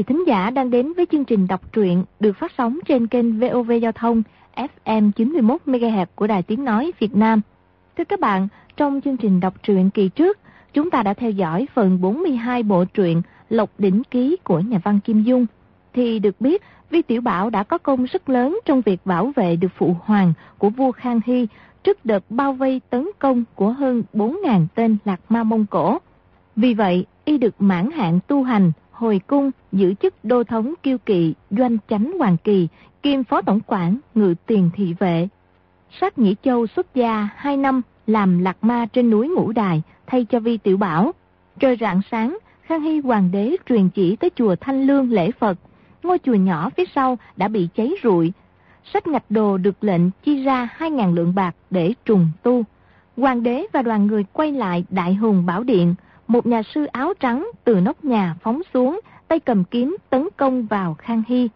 vị thính giả đang đến với chương trình đọc truyện được phát sóng trên kênh VOV Giao thông FM 91 MHz của Đài Tiếng nói Việt Nam. Thưa các bạn, trong chương trình đọc truyện kỳ trước, chúng ta đã theo dõi phần 42 bộ truyện Lộc đỉnh ký của nhà văn Kim Dung thì được biết Vi Tiểu Bảo đã có công rất lớn trong việc bảo vệ được phụ hoàng của vua Khang Hy trước đợt bao vây tấn công của hơn 4.000 tên Lạc Ma Mông Cổ. Vì vậy, y được mãn hạn tu hành, hồi cung, giữ chức đô thống kiêu kỵ, doanh chánh hoàng kỳ, kiêm phó tổng quản, ngự tiền thị vệ. Sát Nhĩ Châu xuất gia hai năm làm lạc ma trên núi Ngũ Đài thay cho Vi Tiểu Bảo. Trời rạng sáng, Khang Hy Hoàng đế truyền chỉ tới chùa Thanh Lương lễ Phật. Ngôi chùa nhỏ phía sau đã bị cháy rụi. Sách ngạch đồ được lệnh chi ra 2.000 lượng bạc để trùng tu. Hoàng đế và đoàn người quay lại Đại Hùng Bảo Điện, một nhà sư áo trắng từ nóc nhà phóng xuống, tay cầm kiếm tấn công vào Khang Hy.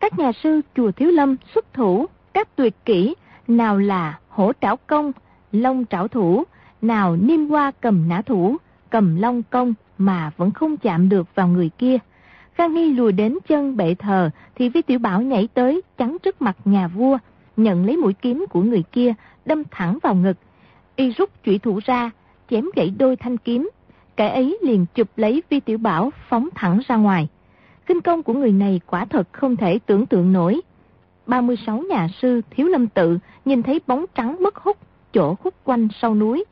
Các nhà sư chùa Thiếu Lâm xuất thủ, các tuyệt kỹ, nào là hổ trảo công, long trảo thủ, nào niêm hoa cầm nã thủ, cầm long công mà vẫn không chạm được vào người kia. Khang Hy lùi đến chân bệ thờ thì Vi Tiểu Bảo nhảy tới chắn trước mặt nhà vua, nhận lấy mũi kiếm của người kia, đâm thẳng vào ngực. Y rút chủy thủ ra, chém gãy đôi thanh kiếm, kẻ ấy liền chụp lấy Vi Tiểu Bảo phóng thẳng ra ngoài. Kinh công của người này quả thật không thể tưởng tượng nổi. 36 nhà sư Thiếu Lâm Tự nhìn thấy bóng trắng mất hút chỗ khúc quanh sau núi.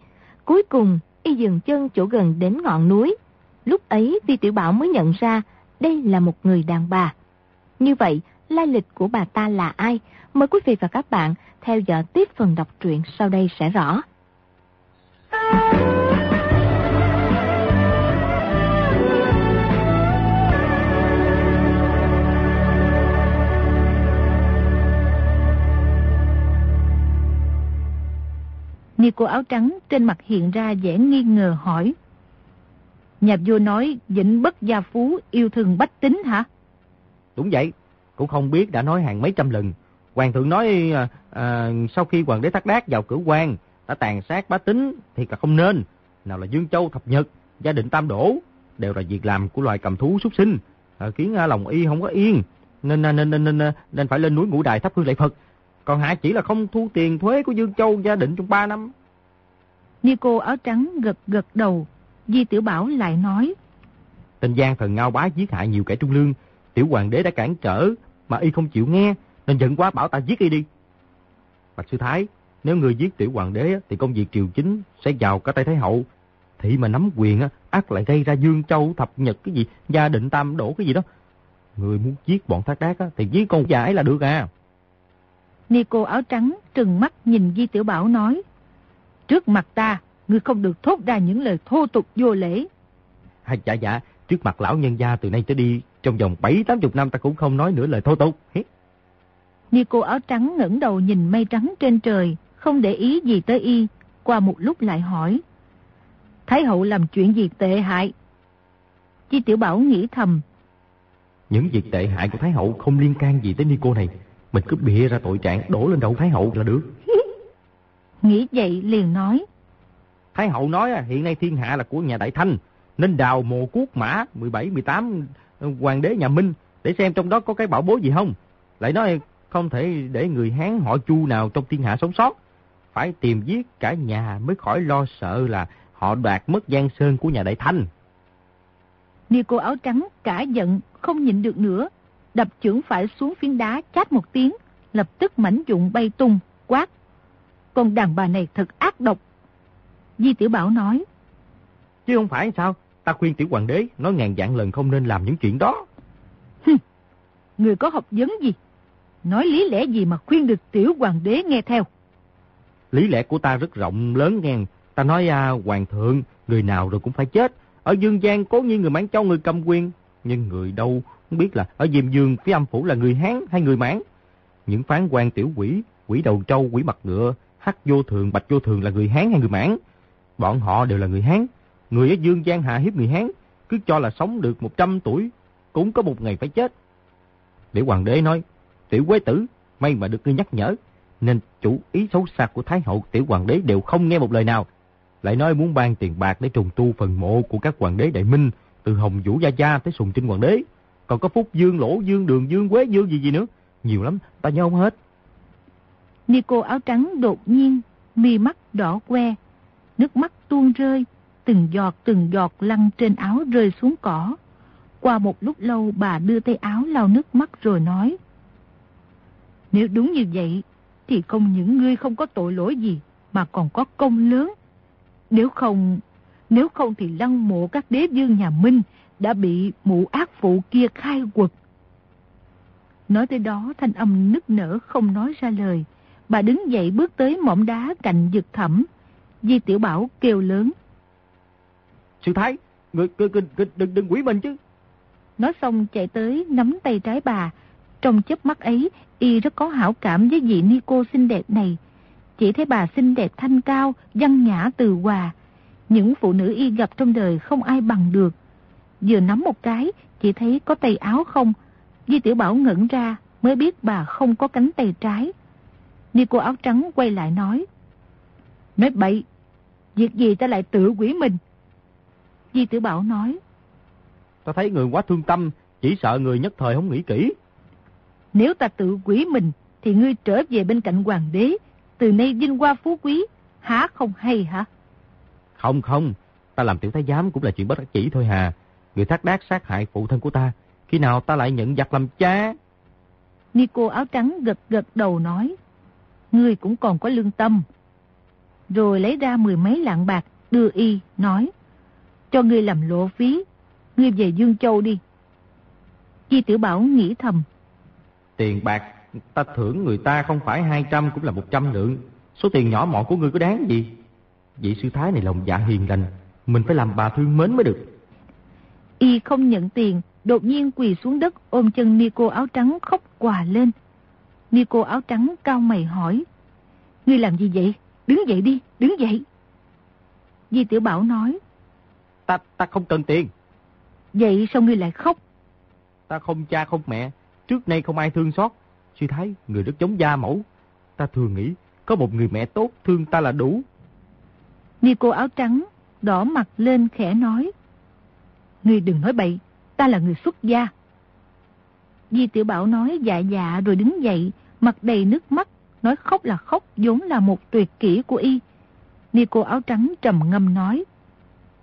Cuối cùng, y dừng chân chỗ gần đến ngọn núi. Lúc ấy Vi Tiểu Bảo mới nhận ra đây là một người đàn bà. Như vậy, lai lịch của bà ta là ai? Mời quý vị và các bạn theo dõi tiếp phần đọc truyện sau đây sẽ rõ. Ni cô áo trắng trên mặt hiện ra vẻ nghi ngờ hỏi. Nhà vua nói dĩnh bất gia phú yêu thương bách tính hả? Đúng vậy, cũng không biết đã nói hàng mấy trăm lần. Hoàng thượng nói à, à, sau khi hoàng đế thác đát vào cửa quan đã tàn sát bá tính thì là không nên. Nào là Dương Châu thập nhật, gia đình tam đổ, đều là việc làm của loài cầm thú súc sinh, ờ, à, khiến à, lòng y không có yên. Nên, nên, nên, nên, nên phải lên núi ngũ đài thắp hương lạy Phật. Còn hạ chỉ là không thu tiền thuế của Dương Châu gia định trong 3 năm. Nico áo trắng gật gật đầu. Di Tiểu Bảo lại nói. Tên Giang thần ngao bá giết hại nhiều kẻ trung lương. Tiểu hoàng đế đã cản trở mà y không chịu nghe. Nên giận quá bảo ta giết y đi. Bạch Sư Thái, nếu người giết tiểu hoàng đế thì công việc triều chính sẽ vào cả tay Thái Hậu. Thị mà nắm quyền ác lại gây ra Dương Châu thập nhật cái gì, gia định tam đổ cái gì đó. Người muốn giết bọn thác đác thì giết con giả ấy là được à. Nico áo trắng trừng mắt nhìn Di Tiểu Bảo nói. Trước mặt ta, ngươi không được thốt ra những lời thô tục vô lễ. Hay dạ dạ, trước mặt lão nhân gia từ nay tới đi, trong vòng bảy tám chục năm ta cũng không nói nữa lời thô tục. Nico áo trắng ngẩng đầu nhìn mây trắng trên trời, không để ý gì tới y, qua một lúc lại hỏi. Thái hậu làm chuyện gì tệ hại? Chi Tiểu Bảo nghĩ thầm. Những việc tệ hại của Thái hậu không liên can gì tới Nico này. Mình cứ bịa ra tội trạng đổ lên đầu Thái Hậu là được. Nghĩ vậy liền nói. Thái Hậu nói hiện nay thiên hạ là của nhà Đại Thanh, nên đào mồ cuốc mã 17, 18 hoàng đế nhà Minh để xem trong đó có cái bảo bối gì không. Lại nói không thể để người Hán họ Chu nào trong thiên hạ sống sót. Phải tìm giết cả nhà mới khỏi lo sợ là họ đoạt mất Giang Sơn của nhà Đại Thanh. Ni cô áo trắng cả giận, không nhịn được nữa, đập chưởng phải xuống phiến đá chát một tiếng, lập tức mảnh dụng bay tung, quát. Con đàn bà này thật ác độc. Di Tiểu Bảo nói. Chứ không phải sao, ta khuyên tiểu hoàng đế nói ngàn dạng lần không nên làm những chuyện đó. Hừm, người có học vấn gì? Nói lý lẽ gì mà khuyên được tiểu hoàng đế nghe theo? Lý lẽ của ta rất rộng lớn nghe. Ta nói à, hoàng thượng, người nào rồi cũng phải chết. Ở Dương Giang cố nhiên người mãn châu người cầm quyền. Nhưng người đâu không biết là ở Diêm Dương phía âm phủ là người Hán hay người Mãn. Những phán quan tiểu quỷ, quỷ đầu trâu, quỷ mặt ngựa, hắc vô thường, bạch vô thường là người Hán hay người Mãn. Bọn họ đều là người Hán. Người ở Dương Giang hạ hiếp người Hán, cứ cho là sống được 100 tuổi, cũng có một ngày phải chết. Để hoàng đế nói, tiểu quế tử, may mà được ngươi nhắc nhở. Nên chủ ý xấu xa của Thái hậu tiểu hoàng đế đều không nghe một lời nào. Lại nói muốn ban tiền bạc để trùng tu phần mộ của các hoàng đế đại minh, từ Hồng Vũ Gia Gia tới Sùng Trinh Hoàng đế Còn có Phúc Dương, Lỗ Dương, Đường Dương, Quế Dương gì gì nữa. Nhiều lắm, ta nhớ không hết. Nico áo trắng đột nhiên, mi mắt đỏ que, nước mắt tuôn rơi, từng giọt từng giọt lăn trên áo rơi xuống cỏ. Qua một lúc lâu bà đưa tay áo lau nước mắt rồi nói. Nếu đúng như vậy, thì không những ngươi không có tội lỗi gì, mà còn có công lớn. Nếu không, nếu không thì lăng mộ các đế vương nhà Minh đã bị mụ ác phụ kia khai quật. Nói tới đó thanh âm nức nở không nói ra lời. Bà đứng dậy bước tới mỏm đá cạnh dực thẩm. Di Tiểu Bảo kêu lớn. Sư Thái, người, người, người, người đừng, đừng quỷ mình chứ. Nói xong chạy tới nắm tay trái bà. Trong chớp mắt ấy, y rất có hảo cảm với vị ni cô xinh đẹp này. Chỉ thấy bà xinh đẹp thanh cao, văn nhã từ hòa. Những phụ nữ y gặp trong đời không ai bằng được. Vừa nắm một cái, chỉ thấy có tay áo không. Di Tiểu Bảo ngẩn ra, mới biết bà không có cánh tay trái. Ni cô áo trắng quay lại nói. Nói bậy, việc gì ta lại tự quỷ mình? Di Tiểu Bảo nói. Ta thấy người quá thương tâm, chỉ sợ người nhất thời không nghĩ kỹ. Nếu ta tự quỷ mình, thì ngươi trở về bên cạnh hoàng đế, từ nay vinh qua phú quý, há không hay hả? Không không, ta làm tiểu thái giám cũng là chuyện bất đắc chỉ thôi hà. Người thác đác sát hại phụ thân của ta, khi nào ta lại nhận giặc làm cha? Nico áo trắng gật gật đầu nói, ngươi cũng còn có lương tâm. Rồi lấy ra mười mấy lạng bạc, đưa y, nói, cho ngươi làm lộ phí, ngươi về Dương Châu đi. Di Tiểu Bảo nghĩ thầm. Tiền bạc, ta thưởng người ta không phải 200 cũng là 100 lượng. Số tiền nhỏ mọn của ngươi có đáng gì? Vị sư thái này lòng dạ hiền lành, mình phải làm bà thương mến mới được. Y không nhận tiền, đột nhiên quỳ xuống đất ôm chân Nico áo trắng khóc quà lên. Nico áo trắng cao mày hỏi. Ngươi làm gì vậy? Đứng dậy đi, đứng dậy. Di Tiểu Bảo nói. Ta, ta không cần tiền. Vậy sao ngươi lại khóc? Ta không cha không mẹ, trước nay không ai thương xót. Sư Thái, người rất giống gia mẫu. Ta thường nghĩ, có một người mẹ tốt thương ta là đủ. Nico áo trắng, đỏ mặt lên khẽ nói. Ngươi đừng nói bậy, ta là người xuất gia. Di Tiểu Bảo nói dạ dạ rồi đứng dậy, mặt đầy nước mắt, nói khóc là khóc, vốn là một tuyệt kỹ của y. Nico áo trắng trầm ngâm nói,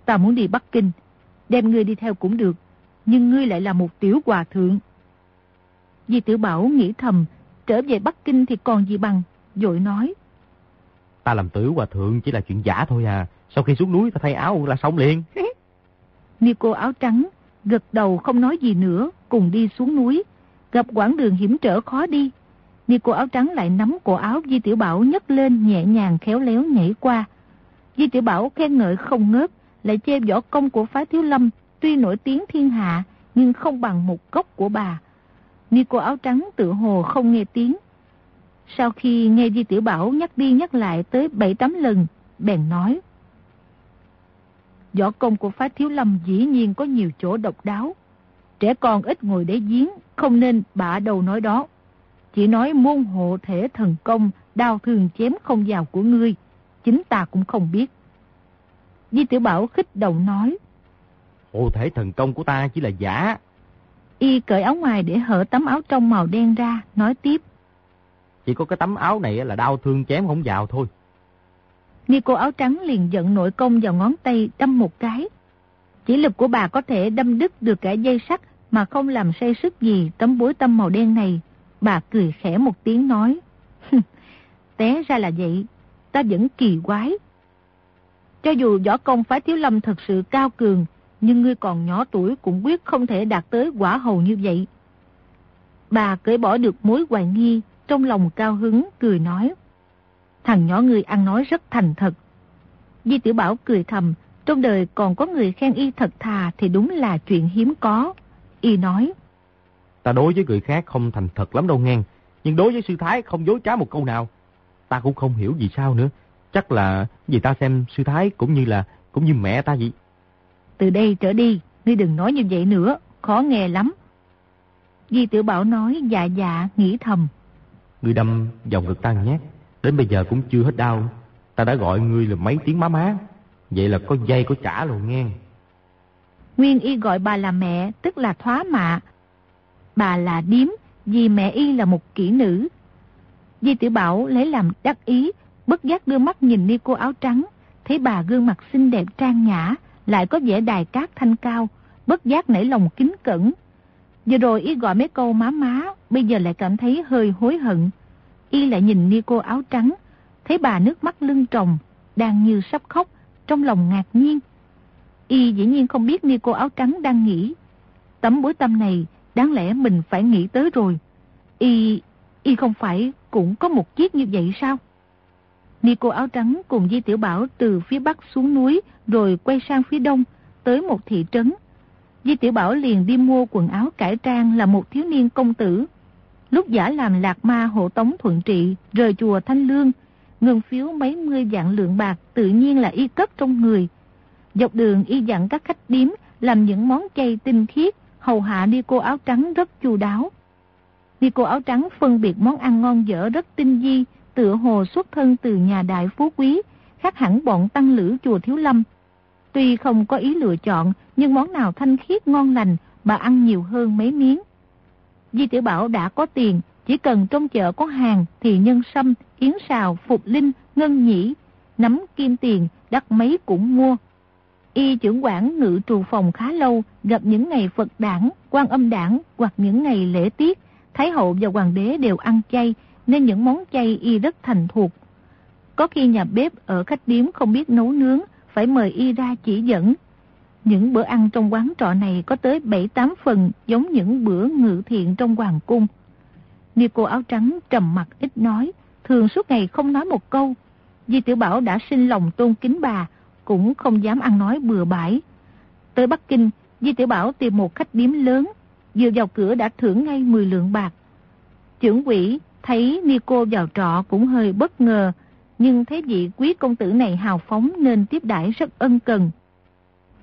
ta muốn đi Bắc Kinh, đem ngươi đi theo cũng được, nhưng ngươi lại là một tiểu hòa thượng. Di Tiểu Bảo nghĩ thầm, trở về Bắc Kinh thì còn gì bằng, dội nói. Ta làm tử hòa thượng chỉ là chuyện giả thôi à, sau khi xuống núi ta thay áo là xong liền. Nico áo trắng, gật đầu không nói gì nữa, cùng đi xuống núi, gặp quãng đường hiểm trở khó đi. Nico áo trắng lại nắm cổ áo Di Tiểu Bảo nhấc lên nhẹ nhàng khéo léo nhảy qua. Di Tiểu Bảo khen ngợi không ngớt, lại chê võ công của phái thiếu lâm tuy nổi tiếng thiên hạ, nhưng không bằng một gốc của bà. Nico áo trắng tự hồ không nghe tiếng. Sau khi nghe Di Tiểu Bảo nhắc đi nhắc lại tới 7-8 lần, bèn nói. Võ công của phái thiếu lâm dĩ nhiên có nhiều chỗ độc đáo. Trẻ con ít ngồi để giếng, không nên bạ đầu nói đó. Chỉ nói môn hộ thể thần công, đao thường chém không vào của ngươi. Chính ta cũng không biết. Di Tiểu Bảo khích động nói. Hộ thể thần công của ta chỉ là giả. Y cởi áo ngoài để hở tấm áo trong màu đen ra, nói tiếp. Chỉ có cái tấm áo này là đau thương chém không vào thôi. Nico áo trắng liền giận nội công vào ngón tay đâm một cái. Chỉ lực của bà có thể đâm đứt được cả dây sắt mà không làm say sức gì tấm bối tâm màu đen này. Bà cười khẽ một tiếng nói. Té ra là vậy, ta vẫn kỳ quái. Cho dù võ công phái thiếu lâm thật sự cao cường, nhưng ngươi còn nhỏ tuổi cũng quyết không thể đạt tới quả hầu như vậy. Bà cởi bỏ được mối hoài nghi, trong lòng cao hứng, cười nói. Thằng nhỏ ngươi ăn nói rất thành thật. Di Tiểu Bảo cười thầm, trong đời còn có người khen y thật thà thì đúng là chuyện hiếm có. Y nói. Ta đối với người khác không thành thật lắm đâu nghe, nhưng đối với sư thái không dối trá một câu nào. Ta cũng không hiểu vì sao nữa. Chắc là vì ta xem sư thái cũng như là cũng như mẹ ta vậy. Từ đây trở đi, ngươi đừng nói như vậy nữa, khó nghe lắm. Di Tiểu Bảo nói dạ dạ, nghĩ thầm. Ngươi đâm vào ngực ta nhát, đến bây giờ cũng chưa hết đau. Ta đã gọi ngươi là mấy tiếng má má, vậy là có dây có trả rồi nghe. Nguyên y gọi bà là mẹ, tức là thoá mạ. bà là điếm vì mẹ y là một kỹ nữ. Di Tiểu Bảo lấy làm đắc ý, bất giác đưa mắt nhìn đi cô áo trắng, thấy bà gương mặt xinh đẹp trang nhã, lại có vẻ đài cát thanh cao, bất giác nảy lòng kính cẩn. Vừa rồi y gọi mấy câu má má, bây giờ lại cảm thấy hơi hối hận. Y lại nhìn ni cô áo trắng, thấy bà nước mắt lưng tròng, đang như sắp khóc, trong lòng ngạc nhiên. Y dĩ nhiên không biết ni cô áo trắng đang nghĩ. Tấm bối tâm này, đáng lẽ mình phải nghĩ tới rồi. Y, y không phải cũng có một chiếc như vậy sao? Ni cô áo trắng cùng Di Tiểu Bảo từ phía bắc xuống núi rồi quay sang phía đông, tới một thị trấn. Di Tiểu Bảo liền đi mua quần áo cải trang là một thiếu niên công tử. Lúc giả làm lạc ma hộ tống thuận trị, rời chùa Thanh Lương, ngân phiếu mấy mươi dạng lượng bạc tự nhiên là y cất trong người. Dọc đường y dặn các khách điếm làm những món chay tinh khiết, hầu hạ đi cô áo trắng rất chu đáo. Đi cô áo trắng phân biệt món ăn ngon dở rất tinh di, tựa hồ xuất thân từ nhà đại phú quý, khác hẳn bọn tăng lữ chùa Thiếu Lâm. Tuy không có ý lựa chọn, nhưng món nào thanh khiết ngon lành, bà ăn nhiều hơn mấy miếng. Di Tiểu Bảo đã có tiền, chỉ cần trong chợ có hàng thì nhân sâm, yến xào, phục linh, ngân nhĩ, nắm kim tiền, đắt mấy cũng mua. Y trưởng quản ngự trù phòng khá lâu, gặp những ngày Phật đảng, quan âm đảng hoặc những ngày lễ tiết, Thái hậu và hoàng đế đều ăn chay, nên những món chay y rất thành thuộc. Có khi nhà bếp ở khách điếm không biết nấu nướng, phải mời y ra chỉ dẫn. Những bữa ăn trong quán trọ này có tới 7-8 phần giống những bữa ngự thiện trong hoàng cung. Ni cô áo trắng trầm mặt ít nói, thường suốt ngày không nói một câu. Di Tiểu Bảo đã sinh lòng tôn kính bà, cũng không dám ăn nói bừa bãi. Tới Bắc Kinh, Di Tiểu Bảo tìm một khách điếm lớn, vừa vào cửa đã thưởng ngay 10 lượng bạc. Trưởng quỷ thấy Nico vào trọ cũng hơi bất ngờ, nhưng thấy vị quý công tử này hào phóng nên tiếp đãi rất ân cần.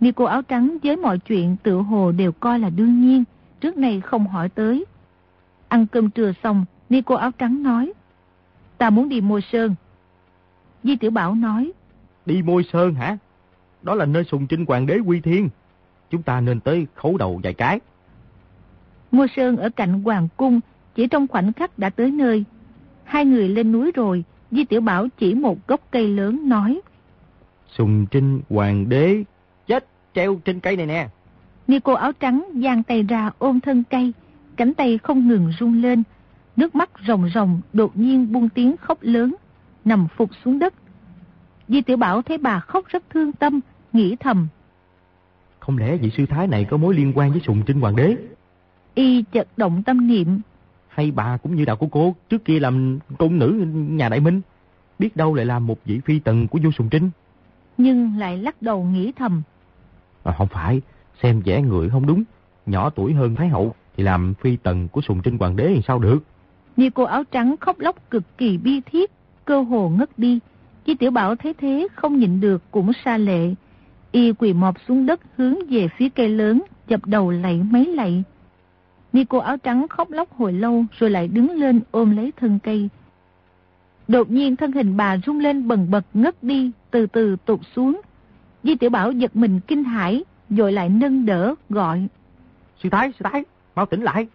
Nico áo trắng với mọi chuyện tự hồ đều coi là đương nhiên, trước này không hỏi tới. Ăn cơm trưa xong, Nico áo trắng nói, ta muốn đi mua sơn. Di Tiểu Bảo nói, Đi môi sơn hả? Đó là nơi sùng trinh hoàng đế quy thiên. Chúng ta nên tới khấu đầu vài cái. Mua sơn ở cạnh hoàng cung, chỉ trong khoảnh khắc đã tới nơi. Hai người lên núi rồi, Di Tiểu Bảo chỉ một gốc cây lớn nói. Sùng trinh hoàng đế treo trên cây này nè. Ni cô áo trắng giang tay ra ôm thân cây, cánh tay không ngừng rung lên. Nước mắt rồng rồng đột nhiên buông tiếng khóc lớn, nằm phục xuống đất. Di Tiểu Bảo thấy bà khóc rất thương tâm, nghĩ thầm. Không lẽ vị sư thái này có mối liên quan với sùng trinh hoàng đế? Y chợt động tâm niệm. Hay bà cũng như đạo của cô, trước kia làm công nữ nhà đại minh, biết đâu lại làm một vị phi tần của vua sùng trinh. Nhưng lại lắc đầu nghĩ thầm. À, không phải, xem vẻ người không đúng, nhỏ tuổi hơn Thái Hậu thì làm phi tần của sùng trinh hoàng đế thì sao được? Như cô áo trắng khóc lóc cực kỳ bi thiết, cơ hồ ngất đi. Chi tiểu bảo thấy thế không nhịn được cũng xa lệ. Y quỳ mọp xuống đất hướng về phía cây lớn, chập đầu lạy mấy lạy. Ni cô áo trắng khóc lóc hồi lâu rồi lại đứng lên ôm lấy thân cây. Đột nhiên thân hình bà rung lên bần bật ngất đi, từ từ tụt xuống. Di tiểu bảo giật mình kinh hãi, rồi lại nâng đỡ, gọi. Sư Thái, sư Thái, mau tỉnh lại.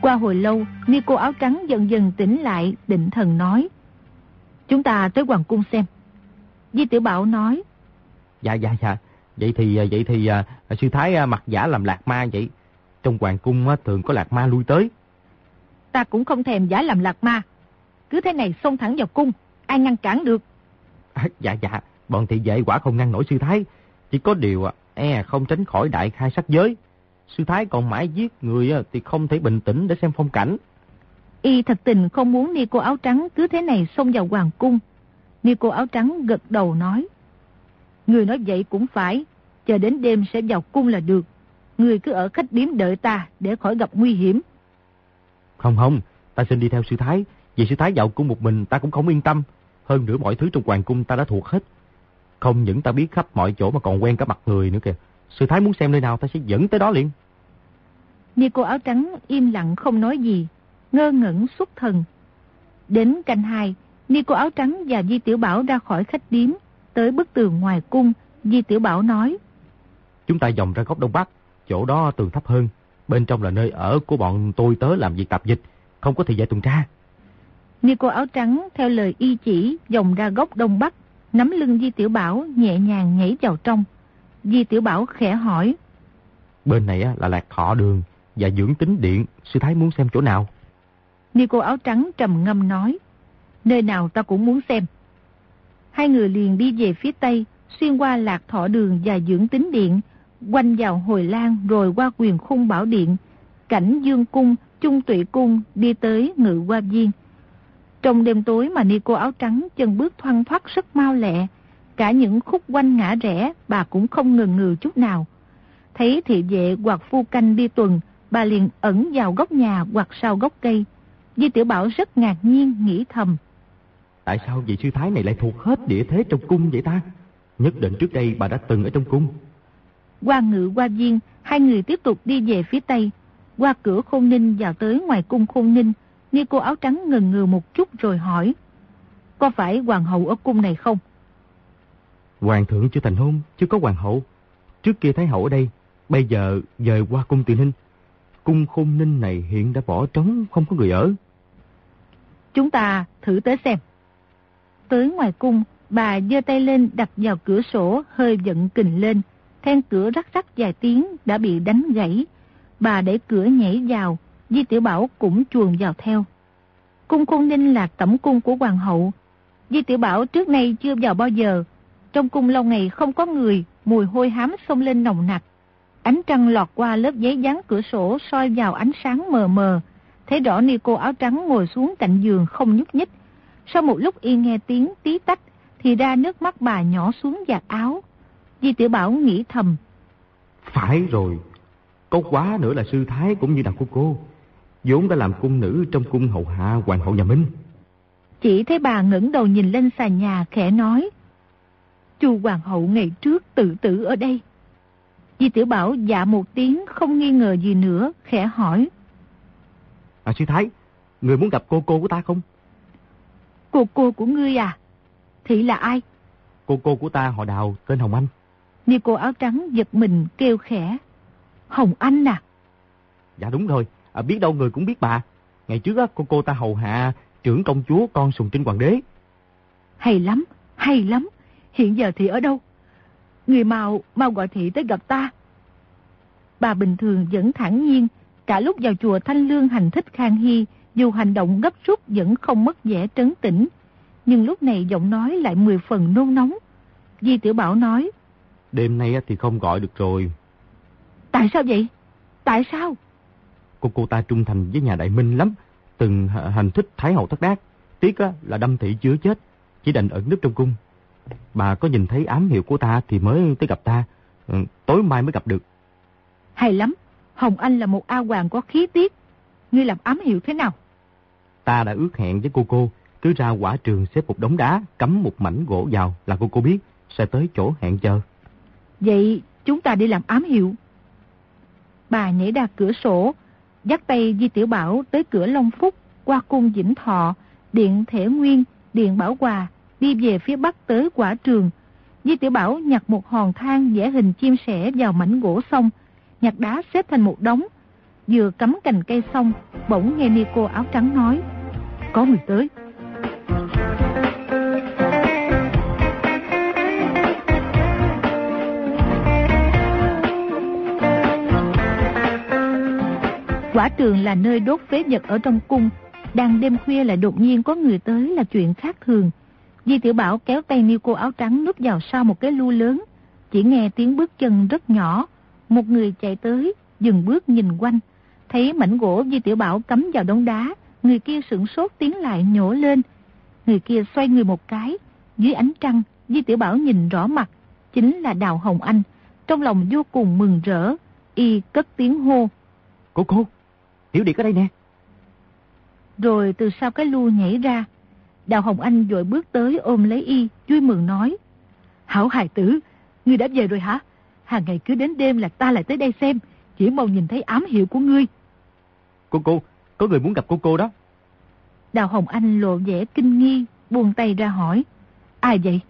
Qua hồi lâu, Ni cô áo trắng dần dần tỉnh lại, định thần nói. Chúng ta tới Hoàng Cung xem. Di Tiểu Bảo nói. Dạ, dạ, dạ. Vậy thì, vậy thì à, sư Thái à, mặc giả làm lạc ma vậy. Trong Hoàng Cung thường có lạc ma lui tới. Ta cũng không thèm giả làm lạc ma. Cứ thế này xông thẳng vào cung, ai ngăn cản được. À, dạ, dạ. Bọn thị vệ quả không ngăn nổi sư Thái. Chỉ có điều à, e không tránh khỏi đại khai sắc giới. Sư Thái còn mãi giết người thì không thể bình tĩnh để xem phong cảnh. Y thật tình không muốn ni cô áo trắng cứ thế này xông vào hoàng cung. Ni cô áo trắng gật đầu nói. Người nói vậy cũng phải, chờ đến đêm sẽ vào cung là được. Người cứ ở khách điếm đợi ta để khỏi gặp nguy hiểm. Không không, ta xin đi theo sư Thái. Vì sư Thái vào cung một mình ta cũng không yên tâm. Hơn nữa mọi thứ trong hoàng cung ta đã thuộc hết. Không những ta biết khắp mọi chỗ mà còn quen cả mặt người nữa kìa. Sư Thái muốn xem nơi nào ta sẽ dẫn tới đó liền. Ni cô áo trắng im lặng không nói gì, ngơ ngẩn xuất thần. Đến canh hai, Ni cô áo trắng và Di Tiểu Bảo ra khỏi khách điếm, tới bức tường ngoài cung, Di Tiểu Bảo nói. Chúng ta dòng ra góc đông bắc, chỗ đó tường thấp hơn, bên trong là nơi ở của bọn tôi tới làm việc tạp dịch, không có thời gian tuần tra. Ni cô áo trắng theo lời y chỉ dòng ra góc đông bắc, nắm lưng Di Tiểu Bảo nhẹ nhàng nhảy vào trong. Di Tiểu Bảo khẽ hỏi. Bên này là lạc thọ đường và dưỡng tính điện, sư thái muốn xem chỗ nào? Ni cô áo trắng trầm ngâm nói. Nơi nào ta cũng muốn xem. Hai người liền đi về phía tây, xuyên qua lạc thọ đường và dưỡng tính điện, quanh vào hồi lan rồi qua quyền khung bảo điện, cảnh dương cung, trung tụy cung đi tới ngự qua viên. Trong đêm tối mà ni cô áo trắng chân bước thoăn thoát rất mau lẹ, cả những khúc quanh ngã rẽ bà cũng không ngừng ngừ chút nào. Thấy thị vệ hoặc phu canh đi tuần, bà liền ẩn vào góc nhà hoặc sau gốc cây. Di Tiểu Bảo rất ngạc nhiên nghĩ thầm. Tại sao vị sư thái này lại thuộc hết địa thế trong cung vậy ta? Nhất định trước đây bà đã từng ở trong cung. Qua ngự qua viên, hai người tiếp tục đi về phía tây. Qua cửa khôn ninh vào tới ngoài cung khôn ninh, Ni cô áo trắng ngần ngừ một chút rồi hỏi. Có phải hoàng hậu ở cung này không? Hoàng thượng chưa thành hôn, chưa có hoàng hậu. Trước kia Thái hậu ở đây, bây giờ dời qua cung Từ Ninh. Cung khôn ninh này hiện đã bỏ trống, không có người ở. Chúng ta thử tới xem. Tới ngoài cung, bà giơ tay lên đặt vào cửa sổ hơi giận kình lên. Then cửa rắc rắc vài tiếng đã bị đánh gãy. Bà đẩy cửa nhảy vào, Di Tiểu Bảo cũng chuồn vào theo. Cung Khôn Ninh là tẩm cung của hoàng hậu. Di Tiểu Bảo trước nay chưa vào bao giờ. Trong cung lâu ngày không có người, mùi hôi hám xông lên nồng nặc. Ánh trăng lọt qua lớp giấy dán cửa sổ soi vào ánh sáng mờ mờ. Thấy rõ ni cô áo trắng ngồi xuống cạnh giường không nhúc nhích. Sau một lúc y nghe tiếng tí tách thì ra nước mắt bà nhỏ xuống giặt áo. Di Tiểu Bảo nghĩ thầm. Phải rồi, có quá nữa là sư thái cũng như đàn của cô vốn đã làm cung nữ trong cung hậu hạ hoàng hậu nhà Minh. Chỉ thấy bà ngẩng đầu nhìn lên xà nhà khẽ nói. Chu hoàng hậu ngày trước tự tử ở đây. Di tiểu bảo dạ một tiếng không nghi ngờ gì nữa, khẽ hỏi. À sư thái, người muốn gặp cô cô của ta không? Cô cô của ngươi à? Thị là ai? Cô cô của ta họ đào, tên Hồng Anh. Ni cô áo trắng giật mình kêu khẽ. Hồng Anh à? Dạ đúng rồi, à, biết đâu người cũng biết bà. Ngày trước á, cô cô ta hầu hạ trưởng công chúa con sùng trinh hoàng đế. Hay lắm, hay lắm. Hiện giờ thì ở đâu? Người mau, mau gọi thị tới gặp ta. Bà bình thường vẫn thẳng nhiên, cả lúc vào chùa Thanh Lương hành thích Khang Hy, dù hành động gấp rút vẫn không mất vẻ trấn tĩnh. Nhưng lúc này giọng nói lại mười phần nôn nóng. Di Tiểu Bảo nói. Đêm nay thì không gọi được rồi. Tại sao vậy? Tại sao? Cô cô ta trung thành với nhà đại minh lắm. Từng hành thích Thái hậu thất đát. Tiếc là đâm thị chưa chết. Chỉ đành ẩn núp trong cung. Bà có nhìn thấy ám hiệu của ta thì mới tới gặp ta. Ừ, tối mai mới gặp được. Hay lắm. Hồng Anh là một A hoàng có khí tiết. Ngươi làm ám hiệu thế nào? Ta đã ước hẹn với cô cô. Cứ ra quả trường xếp một đống đá, cắm một mảnh gỗ vào là cô cô biết. Sẽ tới chỗ hẹn chờ. Vậy chúng ta đi làm ám hiệu. Bà nhảy ra cửa sổ, dắt tay Di Tiểu Bảo tới cửa Long Phúc, qua cung Vĩnh Thọ, điện Thể Nguyên, điện Bảo Hòa, đi về phía bắc tới quả trường. Di Tiểu Bảo nhặt một hòn than vẽ hình chim sẻ vào mảnh gỗ xong, nhặt đá xếp thành một đống. Vừa cắm cành cây xong, bỗng nghe Nico áo trắng nói, có người tới. Quả trường là nơi đốt phế vật ở trong cung. Đang đêm khuya lại đột nhiên có người tới là chuyện khác thường. Di Tiểu Bảo kéo tay Niêu cô áo trắng núp vào sau một cái lu lớn. Chỉ nghe tiếng bước chân rất nhỏ. Một người chạy tới, dừng bước nhìn quanh. Thấy mảnh gỗ Di Tiểu Bảo cắm vào đống đá. Người kia sửng sốt tiến lại nhổ lên. Người kia xoay người một cái. Dưới ánh trăng, Di Tiểu Bảo nhìn rõ mặt. Chính là Đào Hồng Anh. Trong lòng vô cùng mừng rỡ. Y cất tiếng hô. Cô cô, Tiểu Điệt ở đây nè. Rồi từ sau cái lu nhảy ra, Đào Hồng Anh vội bước tới ôm lấy y, vui mừng nói. Hảo hài tử, ngươi đã về rồi hả? Hàng ngày cứ đến đêm là ta lại tới đây xem, chỉ mong nhìn thấy ám hiệu của ngươi. Cô cô, có người muốn gặp cô cô đó. Đào Hồng Anh lộ vẻ kinh nghi, buông tay ra hỏi. Ai vậy?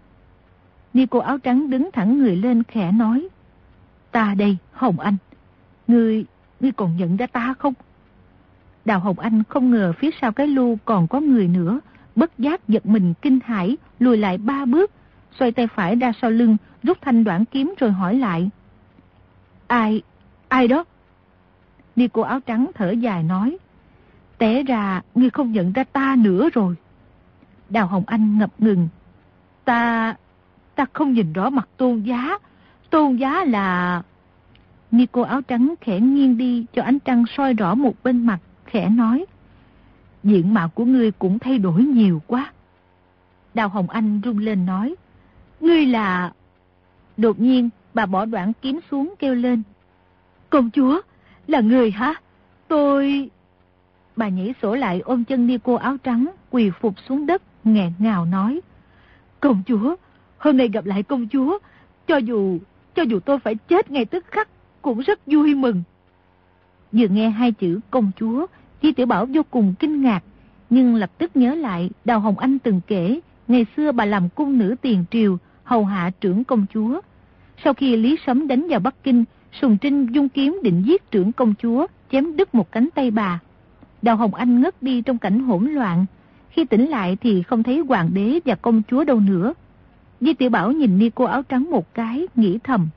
Ni cô áo trắng đứng thẳng người lên khẽ nói. Ta đây, Hồng Anh. Ngươi, ngươi còn nhận ra ta không? Đào Hồng Anh không ngờ phía sau cái lu còn có người nữa, bất giác giật mình kinh hãi, lùi lại ba bước, xoay tay phải ra sau lưng, rút thanh đoạn kiếm rồi hỏi lại. Ai, ai đó? Ni cô áo trắng thở dài nói. Té ra, ngươi không nhận ra ta nữa rồi. Đào Hồng Anh ngập ngừng. Ta, ta không nhìn rõ mặt tôn giá. Tôn giá là... Ni cô áo trắng khẽ nghiêng đi cho ánh trăng soi rõ một bên mặt, khẽ nói. Diện mạo của ngươi cũng thay đổi nhiều quá. Đào Hồng Anh rung lên nói. Ngươi là... Đột nhiên, bà bỏ đoạn kiếm xuống kêu lên. Công chúa, là người hả? Tôi... Bà nhảy sổ lại ôm chân đi cô áo trắng, quỳ phục xuống đất, nghẹn ngào nói. Công chúa, hôm nay gặp lại công chúa, cho dù, cho dù tôi phải chết ngay tức khắc, cũng rất vui mừng. Vừa nghe hai chữ công chúa, Di Tiểu Bảo vô cùng kinh ngạc, nhưng lập tức nhớ lại Đào Hồng Anh từng kể, ngày xưa bà làm cung nữ tiền triều, hầu hạ trưởng công chúa. Sau khi Lý Sấm đánh vào Bắc Kinh, Sùng Trinh dung kiếm định giết trưởng công chúa, chém đứt một cánh tay bà. Đào Hồng Anh ngất đi trong cảnh hỗn loạn. Khi tỉnh lại thì không thấy hoàng đế và công chúa đâu nữa. Di Tiểu Bảo nhìn ni cô áo trắng một cái, nghĩ thầm.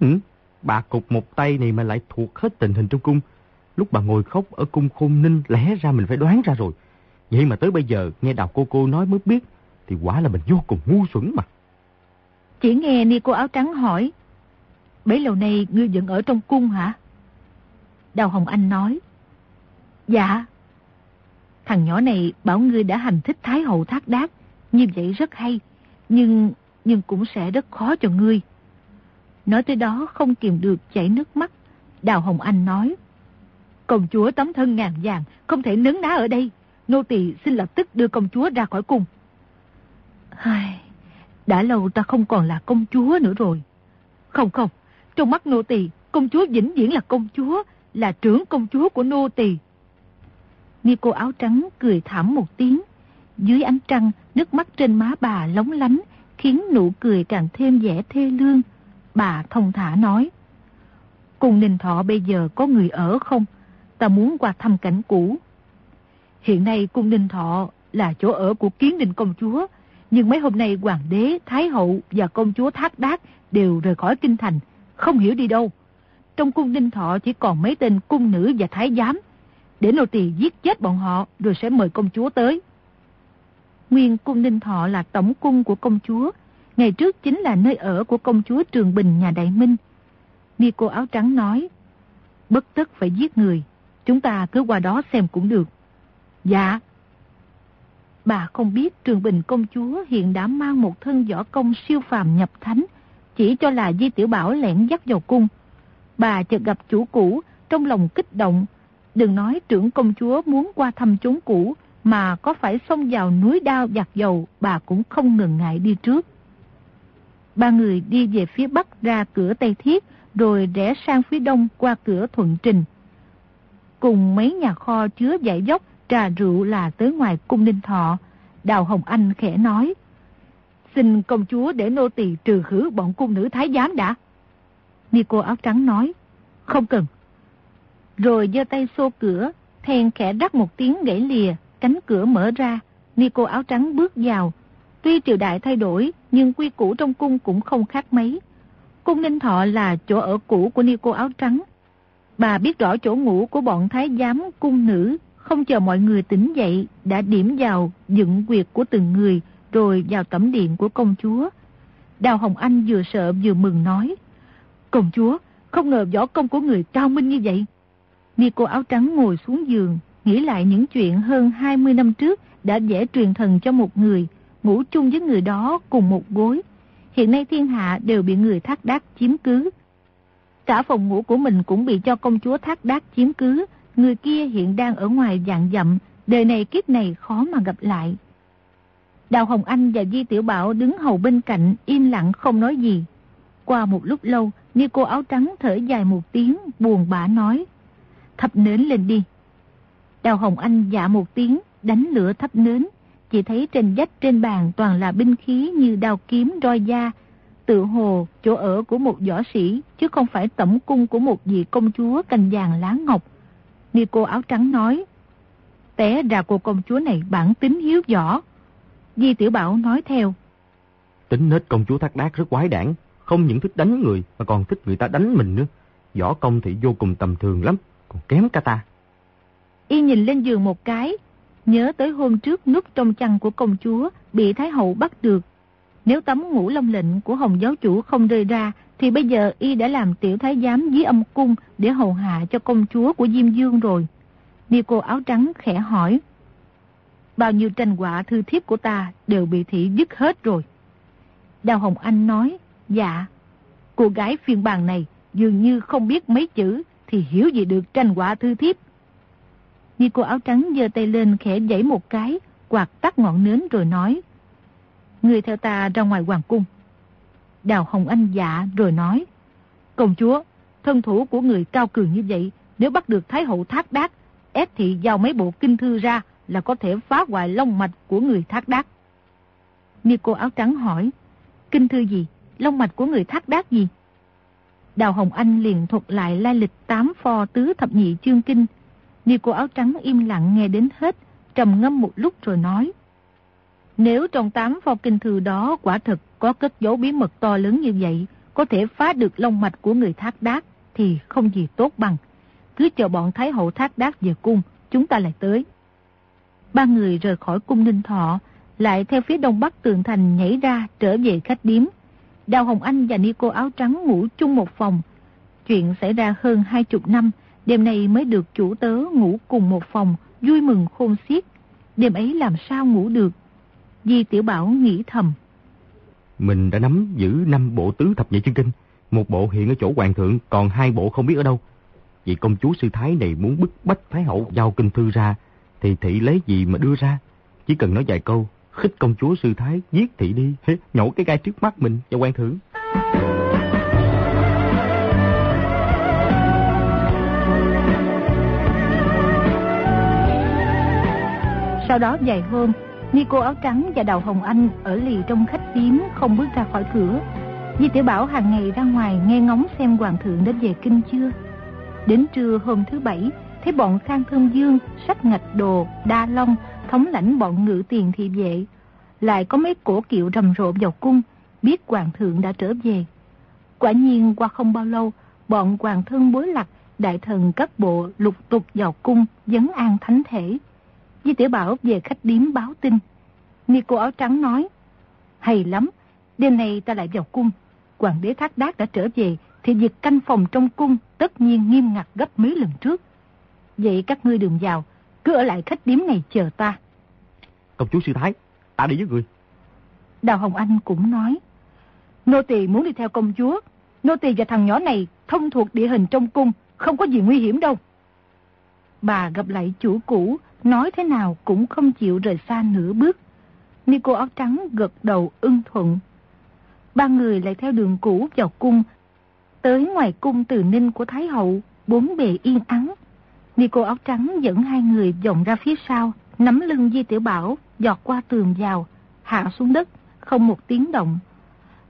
Ừ, bà cục một tay này mà lại thuộc hết tình hình trong cung. Lúc bà ngồi khóc ở cung khôn ninh, lẽ ra mình phải đoán ra rồi. Vậy mà tới bây giờ, nghe đào cô cô nói mới biết, thì quả là mình vô cùng ngu xuẩn mà. Chỉ nghe ni cô áo trắng hỏi. Bấy lâu nay ngươi vẫn ở trong cung hả? Đào Hồng Anh nói. Dạ. Thằng nhỏ này bảo ngươi đã hành thích Thái Hậu Thác Đát. Như vậy rất hay. Nhưng nhưng cũng sẽ rất khó cho ngươi. Nói tới đó không kìm được chảy nước mắt. Đào Hồng Anh nói. Công chúa tấm thân ngàn vàng, không thể nấn ná ở đây. Nô tỳ xin lập tức đưa công chúa ra khỏi cung. Ai, đã lâu ta không còn là công chúa nữa rồi. Không không, trong mắt nô tỳ, công chúa vĩnh viễn là công chúa, là trưởng công chúa của nô tỳ. Ni cô áo trắng cười thảm một tiếng. Dưới ánh trăng, nước mắt trên má bà lóng lánh, khiến nụ cười càng thêm vẻ thê lương. Bà thông thả nói. Cùng Ninh Thọ bây giờ có người ở không? Ta muốn qua thăm cảnh cũ. Hiện nay cung Ninh Thọ là chỗ ở của kiến đình công chúa. Nhưng mấy hôm nay hoàng đế, thái hậu và công chúa Thác Đát đều rời khỏi kinh thành. Không hiểu đi đâu. Trong cung Ninh Thọ chỉ còn mấy tên cung nữ và thái giám. Để nô tỳ giết chết bọn họ rồi sẽ mời công chúa tới. Nguyên cung Ninh Thọ là tổng cung của công chúa. Ngày trước chính là nơi ở của công chúa Trường Bình nhà Đại Minh. Ni cô áo trắng nói, bất tất phải giết người, chúng ta cứ qua đó xem cũng được. Dạ. Bà không biết Trường Bình công chúa hiện đã mang một thân võ công siêu phàm nhập thánh, chỉ cho là Di Tiểu Bảo lẻn dắt vào cung. Bà chợt gặp chủ cũ, trong lòng kích động. Đừng nói trưởng công chúa muốn qua thăm chốn cũ, mà có phải xông vào núi đao giặt dầu, bà cũng không ngừng ngại đi trước. Ba người đi về phía bắc ra cửa Tây Thiết, rồi rẽ sang phía đông qua cửa Thuận Trình. Cùng mấy nhà kho chứa giải dốc, trà rượu là tới ngoài cung ninh thọ. Đào Hồng Anh khẽ nói, xin công chúa để nô tỳ trừ khử bọn cung nữ thái giám đã. Ni cô áo trắng nói, không cần. Rồi giơ tay xô cửa, then khẽ rắc một tiếng gãy lìa, cánh cửa mở ra, Ni cô áo trắng bước vào. Tuy triều đại thay đổi, nhưng quy củ trong cung cũng không khác mấy. Cung Ninh Thọ là chỗ ở cũ của Ni cô áo trắng. Bà biết rõ chỗ ngủ của bọn thái giám cung nữ, không chờ mọi người tỉnh dậy, đã điểm vào dựng quyệt của từng người, rồi vào tẩm điện của công chúa. Đào Hồng Anh vừa sợ vừa mừng nói, Công chúa, không ngờ võ công của người cao minh như vậy. Ni cô áo trắng ngồi xuống giường, nghĩ lại những chuyện hơn 20 năm trước đã vẽ truyền thần cho một người, ngủ chung với người đó cùng một gối. Hiện nay thiên hạ đều bị người thác đác chiếm cứ. Cả phòng ngủ của mình cũng bị cho công chúa thác đác chiếm cứ. Người kia hiện đang ở ngoài dạng dặm, đời này kiếp này khó mà gặp lại. Đào Hồng Anh và Di Tiểu Bảo đứng hầu bên cạnh, im lặng không nói gì. Qua một lúc lâu, như cô áo trắng thở dài một tiếng, buồn bã nói. Thắp nến lên đi. Đào Hồng Anh dạ một tiếng, đánh lửa thắp nến. chỉ thấy trên dách trên bàn toàn là binh khí như đào kiếm roi da, tự hồ chỗ ở của một võ sĩ chứ không phải tẩm cung của một vị công chúa cành vàng lá ngọc. Ni cô áo trắng nói, té ra cô công chúa này bản tính hiếu võ. Di Tiểu Bảo nói theo, Tính nết công chúa thác đác rất quái đản, không những thích đánh người mà còn thích người ta đánh mình nữa. Võ công thì vô cùng tầm thường lắm, còn kém cả ta. Y nhìn lên giường một cái, nhớ tới hôm trước nút trong chăn của công chúa bị Thái Hậu bắt được. Nếu tấm ngũ long lệnh của Hồng giáo chủ không rơi ra, thì bây giờ Y đã làm tiểu thái giám dưới âm cung để hầu hạ cho công chúa của Diêm Dương rồi. Ni cô áo trắng khẽ hỏi. Bao nhiêu tranh quả thư thiếp của ta đều bị thị dứt hết rồi. Đào Hồng Anh nói, dạ, cô gái phiên bản này dường như không biết mấy chữ thì hiểu gì được tranh quả thư thiếp. Ni cô áo trắng giơ tay lên khẽ giãy một cái, quạt tắt ngọn nến rồi nói, Người theo ta ra ngoài hoàng cung. Đào Hồng Anh dạ rồi nói, Công chúa, thân thủ của người cao cường như vậy, nếu bắt được Thái hậu thác đác, ép thị giao mấy bộ kinh thư ra là có thể phá hoại long mạch của người thác đác. Ni cô áo trắng hỏi, Kinh thư gì? Long mạch của người thác đác gì? Đào Hồng Anh liền thuật lại lai lịch tám pho tứ thập nhị chương kinh. Ni cô áo trắng im lặng nghe đến hết, trầm ngâm một lúc rồi nói. Nếu trong tám phong kinh thư đó quả thực có cất dấu bí mật to lớn như vậy, có thể phá được long mạch của người thác đác, thì không gì tốt bằng. Cứ chờ bọn Thái hậu thác đác về cung, chúng ta lại tới. Ba người rời khỏi cung Ninh Thọ, lại theo phía đông bắc tường thành nhảy ra trở về khách điếm. Đào Hồng Anh và Nico áo trắng ngủ chung một phòng. Chuyện xảy ra hơn hai chục năm, đêm nay mới được chủ tớ ngủ cùng một phòng, vui mừng khôn xiết. Đêm ấy làm sao ngủ được? Di Tiểu Bảo nghĩ thầm. Mình đã nắm giữ năm bộ tứ thập nhị chân kinh. Một bộ hiện ở chỗ hoàng thượng, còn hai bộ không biết ở đâu. Vì công chúa sư thái này muốn bức bách Thái hậu giao kinh thư ra, thì thị lấy gì mà đưa ra? Chỉ cần nói vài câu, khích công chúa sư thái giết thị đi, nhổ cái gai trước mắt mình cho quan thưởng. Sau đó vài hôm, Ni cô áo trắng và Đào Hồng Anh ở lì trong khách điếm không bước ra khỏi cửa. Di Tiểu Bảo hàng ngày ra ngoài nghe ngóng xem hoàng thượng đến về kinh chưa. Đến trưa hôm thứ bảy, thấy bọn Khang thương Dương, sách ngạch đồ, đa long, thống lãnh bọn ngự tiền thị vệ. Lại có mấy cổ kiệu rầm rộ vào cung, biết hoàng thượng đã trở về. Quả nhiên qua không bao lâu, bọn hoàng thân bối lạc, đại thần các bộ lục tục vào cung, dấn an thánh thể. Di Tiểu Bảo về khách điếm báo tin. Ni cô áo trắng nói, hay lắm, đêm nay ta lại vào cung. Hoàng đế Thác Đác đã trở về, thì việc canh phòng trong cung tất nhiên nghiêm ngặt gấp mấy lần trước. Vậy các ngươi đừng vào, cứ ở lại khách điếm này chờ ta. Công chúa sư thái, ta đi với người. Đào Hồng Anh cũng nói, nô tỳ muốn đi theo công chúa. Nô tỳ và thằng nhỏ này thông thuộc địa hình trong cung, không có gì nguy hiểm đâu. Bà gặp lại chủ cũ, nói thế nào cũng không chịu rời xa nửa bước. Nico áo trắng gật đầu ưng thuận. Ba người lại theo đường cũ vào cung, tới ngoài cung từ ninh của Thái Hậu, bốn bề yên ắng. Nico áo trắng dẫn hai người vòng ra phía sau, nắm lưng Di Tiểu Bảo, giọt qua tường vào, hạ xuống đất, không một tiếng động.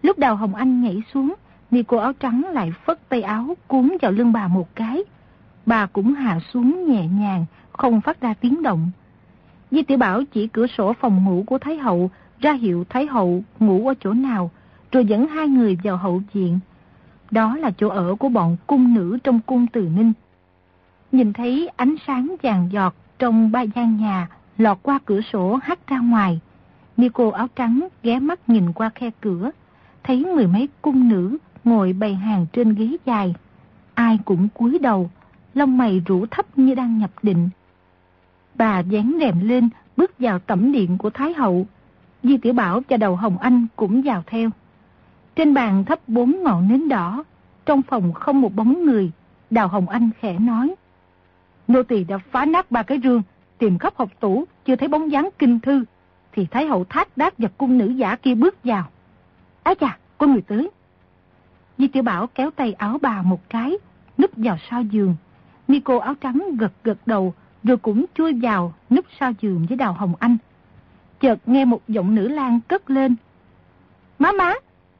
Lúc đào Hồng Anh nhảy xuống, Nico áo trắng lại phất tay áo cuốn vào lưng bà một cái. Bà cũng hạ xuống nhẹ nhàng, không phát ra tiếng động. Di Tiểu Bảo chỉ cửa sổ phòng ngủ của Thái Hậu, ra hiệu Thái Hậu ngủ ở chỗ nào, rồi dẫn hai người vào hậu viện. Đó là chỗ ở của bọn cung nữ trong cung Từ Ninh. Nhìn thấy ánh sáng vàng giọt trong ba gian nhà lọt qua cửa sổ hắt ra ngoài. Nico áo trắng ghé mắt nhìn qua khe cửa, thấy mười mấy cung nữ ngồi bày hàng trên ghế dài. Ai cũng cúi đầu, lông mày rũ thấp như đang nhập định. Bà dán rèm lên, bước vào tẩm điện của Thái Hậu. Di Tiểu Bảo và đầu Hồng Anh cũng vào theo. Trên bàn thấp bốn ngọn nến đỏ, trong phòng không một bóng người. Đào Hồng Anh khẽ nói. Nô tỳ đã phá nát ba cái rương, tìm khắp học tủ, chưa thấy bóng dáng kinh thư. Thì Thái Hậu thác đác và cung nữ giả kia bước vào. Ái chà, có người tới. Di Tiểu Bảo kéo tay áo bà một cái, núp vào sau giường. Nico áo trắng gật gật đầu, rồi cũng chui vào núp sau giường với Đào Hồng Anh. chợt nghe một giọng nữ lang cất lên. Má má,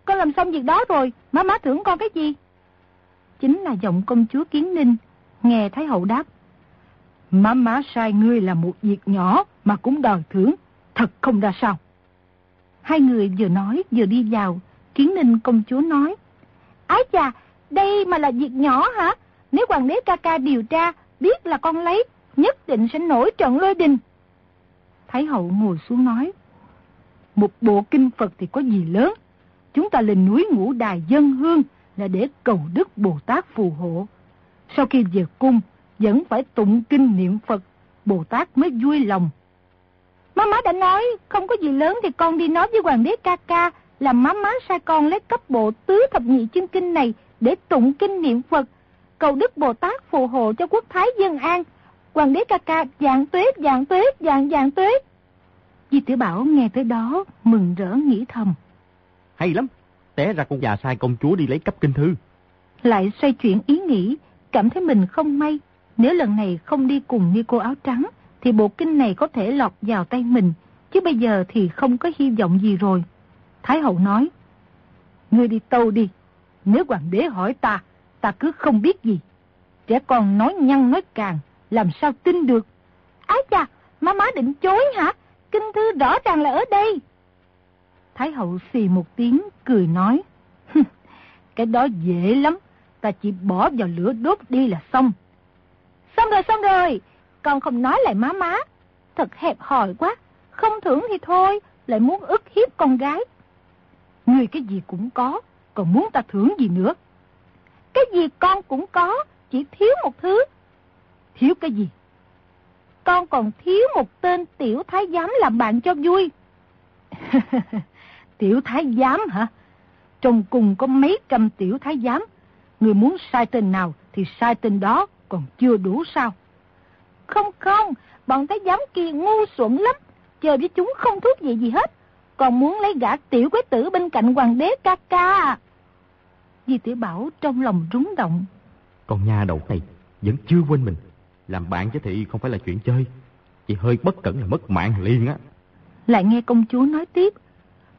con làm xong việc đó rồi, má má thưởng con cái gì? Chính là giọng công chúa Kiến Ninh, nghe Thái Hậu đáp. Má má sai ngươi là một việc nhỏ mà cũng đòi thưởng, thật không ra sao. Hai người vừa nói vừa đi vào, Kiến Ninh công chúa nói. Ái chà, đây mà là việc nhỏ hả? Nếu hoàng đế ca ca điều tra, biết là con lấy, nhất định sẽ nổi trận lôi đình. Thái hậu ngồi xuống nói. Một bộ kinh Phật thì có gì lớn. Chúng ta lên núi ngũ đài dân hương là để cầu đức Bồ Tát phù hộ. Sau khi về cung, vẫn phải tụng kinh niệm Phật, Bồ Tát mới vui lòng. Má má đã nói, không có gì lớn thì con đi nói với hoàng đế ca ca, là má má sai con lấy cấp bộ tứ thập nhị chân kinh này để tụng kinh niệm Phật, cầu Đức Bồ Tát phù hộ cho quốc thái dân an. Hoàng đế ca ca dạng tuế, dạng tuế, dạng dạng tuế. Di tiểu Bảo nghe tới đó, mừng rỡ nghĩ thầm. Hay lắm, té ra con già sai công chúa đi lấy cấp kinh thư. Lại xoay chuyển ý nghĩ, cảm thấy mình không may. Nếu lần này không đi cùng như cô áo trắng, thì bộ kinh này có thể lọt vào tay mình, chứ bây giờ thì không có hy vọng gì rồi. Thái hậu nói, Ngươi đi tâu đi, nếu hoàng đế hỏi ta, ta cứ không biết gì. Trẻ con nói nhăn nói càng, làm sao tin được. Ái cha, má má định chối hả? Kinh thư rõ ràng là ở đây. Thái hậu xì một tiếng, cười nói. Cái đó dễ lắm, ta chỉ bỏ vào lửa đốt đi là xong. Xong rồi, xong rồi, con không nói lại má má. Thật hẹp hòi quá, không thưởng thì thôi, lại muốn ức hiếp con gái. Người cái gì cũng có, còn muốn ta thưởng gì nữa? Cái gì con cũng có, chỉ thiếu một thứ. Thiếu cái gì? Con còn thiếu một tên tiểu thái giám làm bạn cho vui. tiểu thái giám hả? Trong cùng có mấy trăm tiểu thái giám. Người muốn sai tên nào thì sai tên đó còn chưa đủ sao? Không không, bọn thái giám kia ngu xuẩn lắm. Chơi với chúng không thuốc gì gì hết. Còn muốn lấy gã tiểu quế tử bên cạnh hoàng đế ca ca. Di tiểu Bảo trong lòng rúng động. Con nha đầu này vẫn chưa quên mình. Làm bạn với thị không phải là chuyện chơi. Chỉ hơi bất cẩn là mất mạng liền á. Lại nghe công chúa nói tiếp.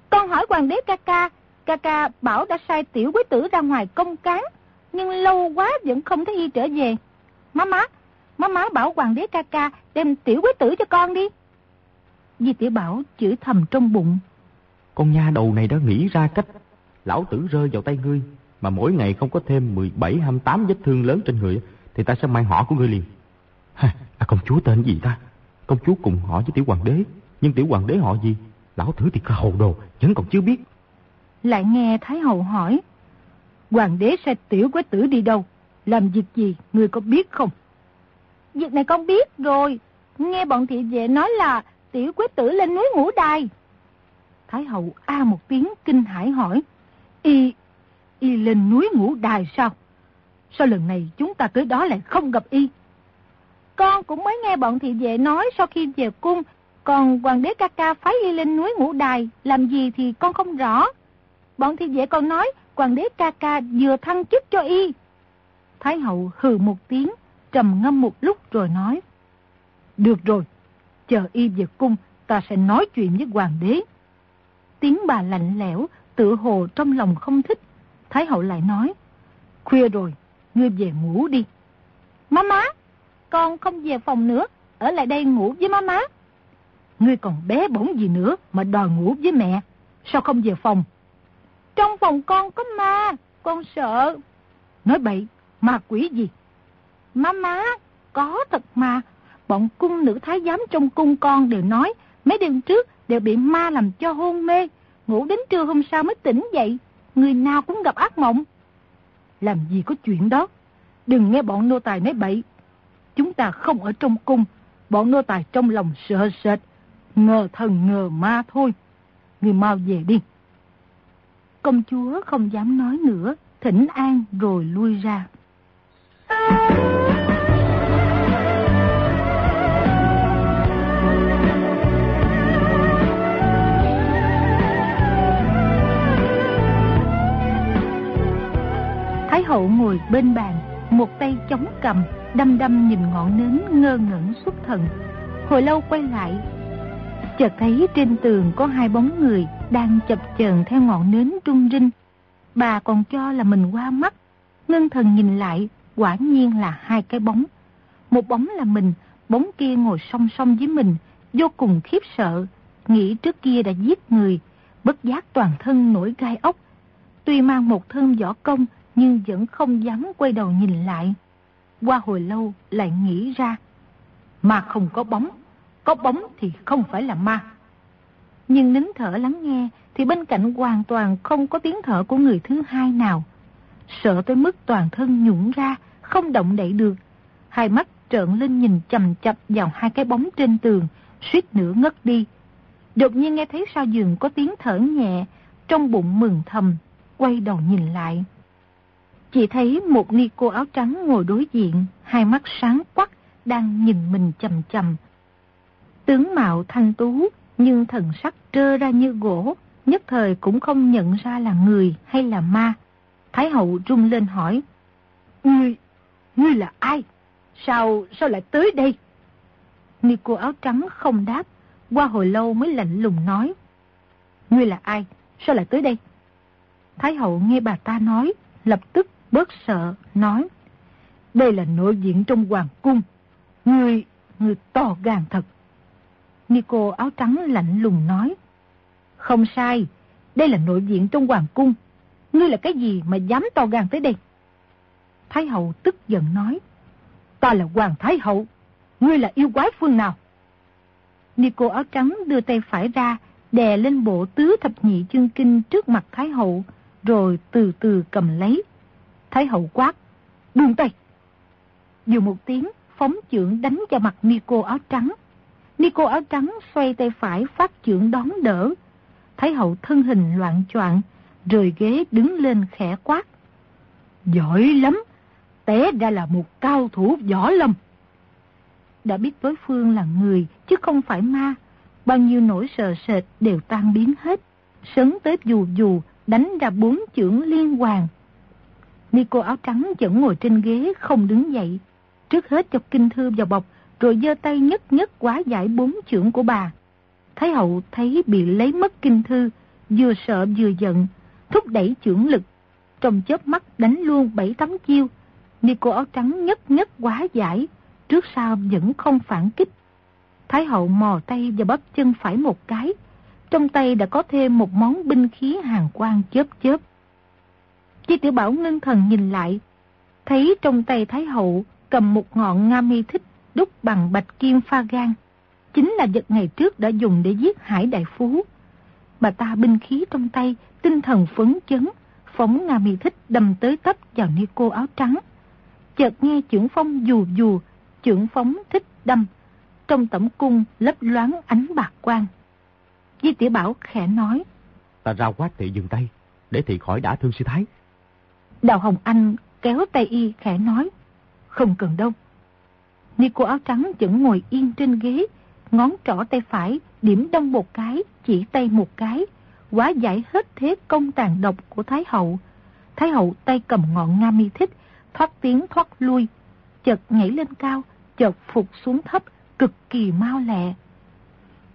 Con hỏi hoàng đế ca ca. Ca ca bảo đã sai tiểu quế tử ra ngoài công cán. Nhưng lâu quá vẫn không thấy y trở về. Má má, má má bảo hoàng đế ca ca đem tiểu quế tử cho con đi. Di tiểu Bảo chửi thầm trong bụng. Con nha đầu này đã nghĩ ra cách. Lão tử rơi vào tay ngươi mà mỗi ngày không có thêm 17, 28 vết thương lớn trên người, thì ta sẽ mang họ của ngươi liền. Ha, à, công chúa tên gì ta? Công chúa cùng họ với tiểu hoàng đế, nhưng tiểu hoàng đế họ gì? Lão thử thì hồ đồ, vẫn còn chưa biết. Lại nghe Thái Hậu hỏi, hoàng đế sẽ tiểu quế tử đi đâu? Làm việc gì, ngươi có biết không? Việc này con biết rồi, nghe bọn thị vệ nói là tiểu quế tử lên núi ngũ đài. Thái Hậu a một tiếng kinh hãi hỏi, y y lên núi ngũ đài sao? Sao lần này chúng ta tới đó lại không gặp y? Con cũng mới nghe bọn thị vệ nói sau khi về cung, còn hoàng đế ca ca phái y lên núi ngũ đài, làm gì thì con không rõ. Bọn thị vệ còn nói hoàng đế ca ca vừa thăng chức cho y. Thái hậu hừ một tiếng, trầm ngâm một lúc rồi nói. Được rồi, chờ y về cung, ta sẽ nói chuyện với hoàng đế. Tiếng bà lạnh lẽo, tự hồ trong lòng không thích, Thái hậu lại nói, khuya rồi, ngươi về ngủ đi. Má má, con không về phòng nữa, ở lại đây ngủ với má má. Ngươi còn bé bỏng gì nữa mà đòi ngủ với mẹ, sao không về phòng? Trong phòng con có ma, con sợ. Nói bậy, ma quỷ gì? Má má, có thật mà. Bọn cung nữ thái giám trong cung con đều nói, mấy đêm trước đều bị ma làm cho hôn mê, ngủ đến trưa hôm sau mới tỉnh dậy, người nào cũng gặp ác mộng. Làm gì có chuyện đó, đừng nghe bọn nô tài nói bậy. Chúng ta không ở trong cung, bọn nô tài trong lòng sợ sệt, ngờ thần ngờ ma thôi. Người mau về đi. Công chúa không dám nói nữa, thỉnh an rồi lui ra. Thái hậu ngồi bên bàn, một tay chống cầm, đăm đăm nhìn ngọn nến ngơ ngẩn xuất thần. Hồi lâu quay lại, Chợt thấy trên tường có hai bóng người đang chập chờn theo ngọn nến trung rinh. Bà còn cho là mình qua mắt. ngưng thần nhìn lại, quả nhiên là hai cái bóng. Một bóng là mình, bóng kia ngồi song song với mình, vô cùng khiếp sợ. Nghĩ trước kia đã giết người, bất giác toàn thân nổi gai ốc. Tuy mang một thân võ công, nhưng vẫn không dám quay đầu nhìn lại. Qua hồi lâu lại nghĩ ra, ma không có bóng, có bóng thì không phải là ma. Nhưng nín thở lắng nghe thì bên cạnh hoàn toàn không có tiếng thở của người thứ hai nào. Sợ tới mức toàn thân nhũng ra, không động đậy được. Hai mắt trợn lên nhìn chầm chập vào hai cái bóng trên tường, suýt nữa ngất đi. Đột nhiên nghe thấy sau giường có tiếng thở nhẹ, trong bụng mừng thầm, quay đầu nhìn lại. Chỉ thấy một ni cô áo trắng ngồi đối diện, hai mắt sáng quắc, đang nhìn mình chầm chầm. Tướng mạo thanh tú, nhưng thần sắc trơ ra như gỗ, nhất thời cũng không nhận ra là người hay là ma. Thái hậu rung lên hỏi, Ngươi, ngươi là ai? Sao, sao lại tới đây? Ni cô áo trắng không đáp, qua hồi lâu mới lạnh lùng nói, Ngươi là ai? Sao lại tới đây? Thái hậu nghe bà ta nói, lập tức bớt sợ, nói, Đây là nội diện trong hoàng cung. Ngươi, người to gan thật. Nico áo trắng lạnh lùng nói, Không sai, đây là nội diện trong hoàng cung. Ngươi là cái gì mà dám to gan tới đây? Thái hậu tức giận nói, Ta là hoàng thái hậu, ngươi là yêu quái phương nào? Nico áo trắng đưa tay phải ra, đè lên bộ tứ thập nhị chương kinh trước mặt Thái hậu, rồi từ từ cầm lấy. Thái hậu quát, buông tay. Dù một tiếng, phóng trưởng đánh cho mặt Nico áo trắng. Nico áo trắng xoay tay phải phát trưởng đón đỡ. Thái hậu thân hình loạn choạng, rời ghế đứng lên khẽ quát. Giỏi lắm, té ra là một cao thủ võ lâm. Đã biết đối phương là người chứ không phải ma, bao nhiêu nỗi sợ sệt đều tan biến hết. Sấn tới dù dù, đánh ra bốn chưởng liên hoàn. Nico áo trắng vẫn ngồi trên ghế không đứng dậy. Trước hết chọc kinh thư vào bọc, rồi giơ tay nhất nhất quá giải bốn trưởng của bà. Thái hậu thấy bị lấy mất kinh thư, vừa sợ vừa giận, thúc đẩy trưởng lực. Trong chớp mắt đánh luôn bảy tấm chiêu. Nico áo trắng nhất nhất quá giải, trước sau vẫn không phản kích. Thái hậu mò tay và bắp chân phải một cái, trong tay đã có thêm một món binh khí hàng quang chớp chớp. Chi tiểu bảo ngưng thần nhìn lại, thấy trong tay Thái hậu cầm một ngọn nga mi thích đúc bằng bạch kim pha gan, chính là vật ngày trước đã dùng để giết hải đại phú. Bà ta binh khí trong tay, tinh thần phấn chấn, phóng nga mi thích đâm tới tấp vào ni cô áo trắng. Chợt nghe trưởng phong dù dù, trưởng phóng thích đâm, trong tẩm cung lấp loáng ánh bạc quang. Di tiểu Bảo khẽ nói. Ta ra quát thị dừng tay, để thị khỏi đã thương sư thái. Đào Hồng Anh kéo tay y khẽ nói. Không cần đâu. Ni cô áo trắng vẫn ngồi yên trên ghế, ngón trỏ tay phải, điểm đông một cái, chỉ tay một cái, quá giải hết thế công tàn độc của Thái Hậu. Thái Hậu tay cầm ngọn nga mi thích, thoát tiếng thoát lui, chợt nhảy lên cao, chợt phục xuống thấp, cực kỳ mau lẹ.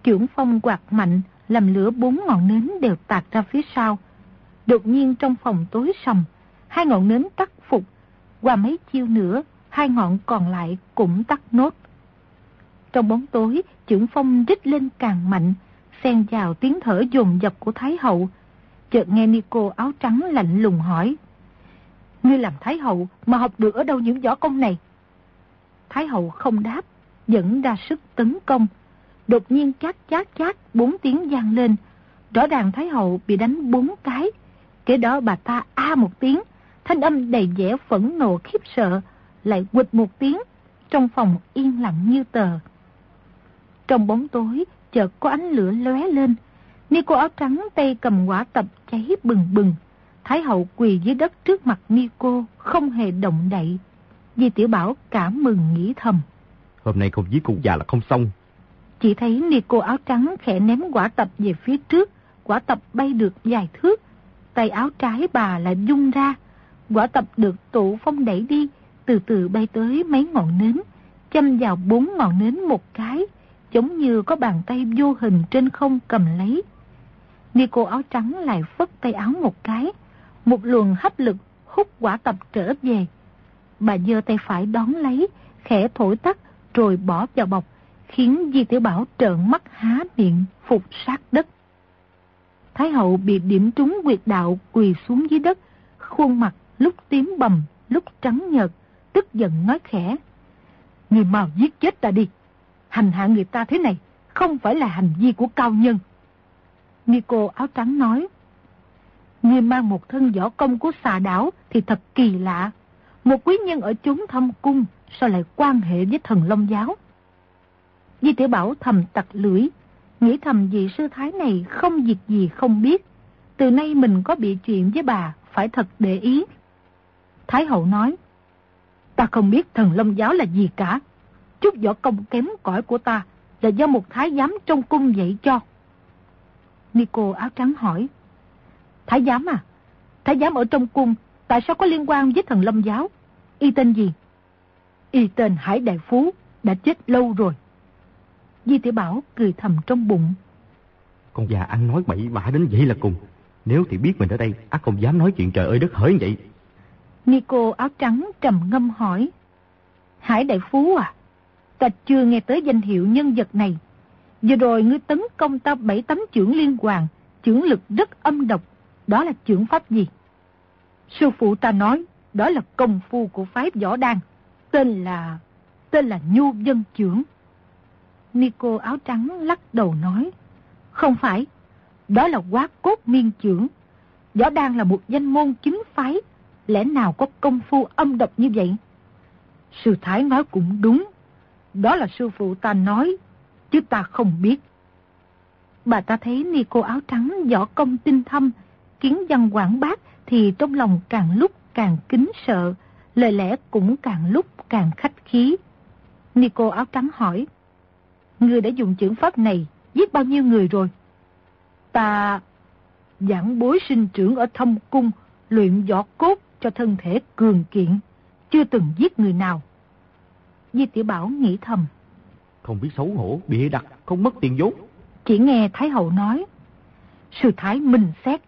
Chưởng phong quạt mạnh, làm lửa bốn ngọn nến đều tạt ra phía sau. Đột nhiên trong phòng tối sầm, hai ngọn nến tắt phục, qua mấy chiêu nữa, hai ngọn còn lại cũng tắt nốt. Trong bóng tối, chưởng phong rít lên càng mạnh, xen vào tiếng thở dồn dập của Thái Hậu. Chợt nghe Nico áo trắng lạnh lùng hỏi. Ngươi làm Thái Hậu mà học được ở đâu những võ công này? Thái Hậu không đáp, dẫn ra sức tấn công. Đột nhiên chát chát chát bốn tiếng vang lên. Rõ ràng Thái Hậu bị đánh bốn cái. Kế đó bà ta a một tiếng, thanh âm đầy vẻ phẫn nộ khiếp sợ, lại quịch một tiếng, trong phòng yên lặng như tờ. Trong bóng tối, chợt có ánh lửa lóe lên. Nico áo trắng tay cầm quả tập cháy bừng bừng. Thái hậu quỳ dưới đất trước mặt Nico, không hề động đậy. Di tiểu Bảo cảm mừng nghĩ thầm. Hôm nay không giết cụ già là không xong. Chỉ thấy Nico áo trắng khẽ ném quả tập về phía trước, quả tập bay được vài thước. Tay áo trái bà lại dung ra, quả tập được tụ phong đẩy đi, từ từ bay tới mấy ngọn nến, châm vào bốn ngọn nến một cái, giống như có bàn tay vô hình trên không cầm lấy. Ni cô áo trắng lại phất tay áo một cái, một luồng hấp lực hút quả tập trở về. Bà dơ tay phải đón lấy, khẽ thổi tắt rồi bỏ vào bọc, khiến Di Tiểu Bảo trợn mắt há miệng, phục sát đất. Thái hậu bị điểm trúng quyệt đạo quỳ xuống dưới đất, khuôn mặt lúc tím bầm, lúc trắng nhợt, tức giận nói khẽ. Người mau giết chết ta đi. Hành hạ người ta thế này không phải là hành vi của cao nhân. Nico áo trắng nói. Người mang một thân võ công của xà đảo thì thật kỳ lạ. Một quý nhân ở chúng thâm cung sao lại quan hệ với thần Long giáo? Di tiểu Bảo thầm tặc lưỡi, nghĩ thầm vị sư thái này không việc gì không biết. Từ nay mình có bị chuyện với bà, phải thật để ý. Thái hậu nói, ta không biết thần Lâm giáo là gì cả. Chút võ công kém cỏi của ta là do một thái giám trong cung dạy cho. Nico áo trắng hỏi, Thái giám à? Thái giám ở trong cung, tại sao có liên quan với thần Lâm giáo? Y tên gì? Y tên Hải Đại Phú, đã chết lâu rồi. Di Tiểu Bảo cười thầm trong bụng. Con già ăn nói bậy bạ đến vậy là cùng. Nếu thì biết mình ở đây, ác không dám nói chuyện trời ơi đất hỡi vậy. Nico áo trắng trầm ngâm hỏi. Hải Đại Phú à, ta chưa nghe tới danh hiệu nhân vật này. Vừa rồi ngươi tấn công ta bảy tấm trưởng liên hoàng, trưởng lực rất âm độc. Đó là trưởng pháp gì? Sư phụ ta nói, đó là công phu của phái võ đan. Tên là... tên là Nhu Dân Trưởng. Nico áo trắng lắc đầu nói. Không phải, đó là quá cốt miên trưởng. Võ đan là một danh môn chính phái, lẽ nào có công phu âm độc như vậy? Sư Thái nói cũng đúng, đó là sư phụ ta nói, chứ ta không biết. Bà ta thấy ni cô áo trắng võ công tinh thâm, kiến văn quảng bác thì trong lòng càng lúc càng kính sợ, lời lẽ cũng càng lúc càng khách khí. ni cô áo trắng hỏi, Ngươi đã dùng chưởng pháp này giết bao nhiêu người rồi? Ta giảng bối sinh trưởng ở thâm cung, luyện võ cốt cho thân thể cường kiện, chưa từng giết người nào. Di Tiểu Bảo nghĩ thầm. Không biết xấu hổ, bịa đặt, không mất tiền vốn. Chỉ nghe Thái Hậu nói. Sư Thái minh xét,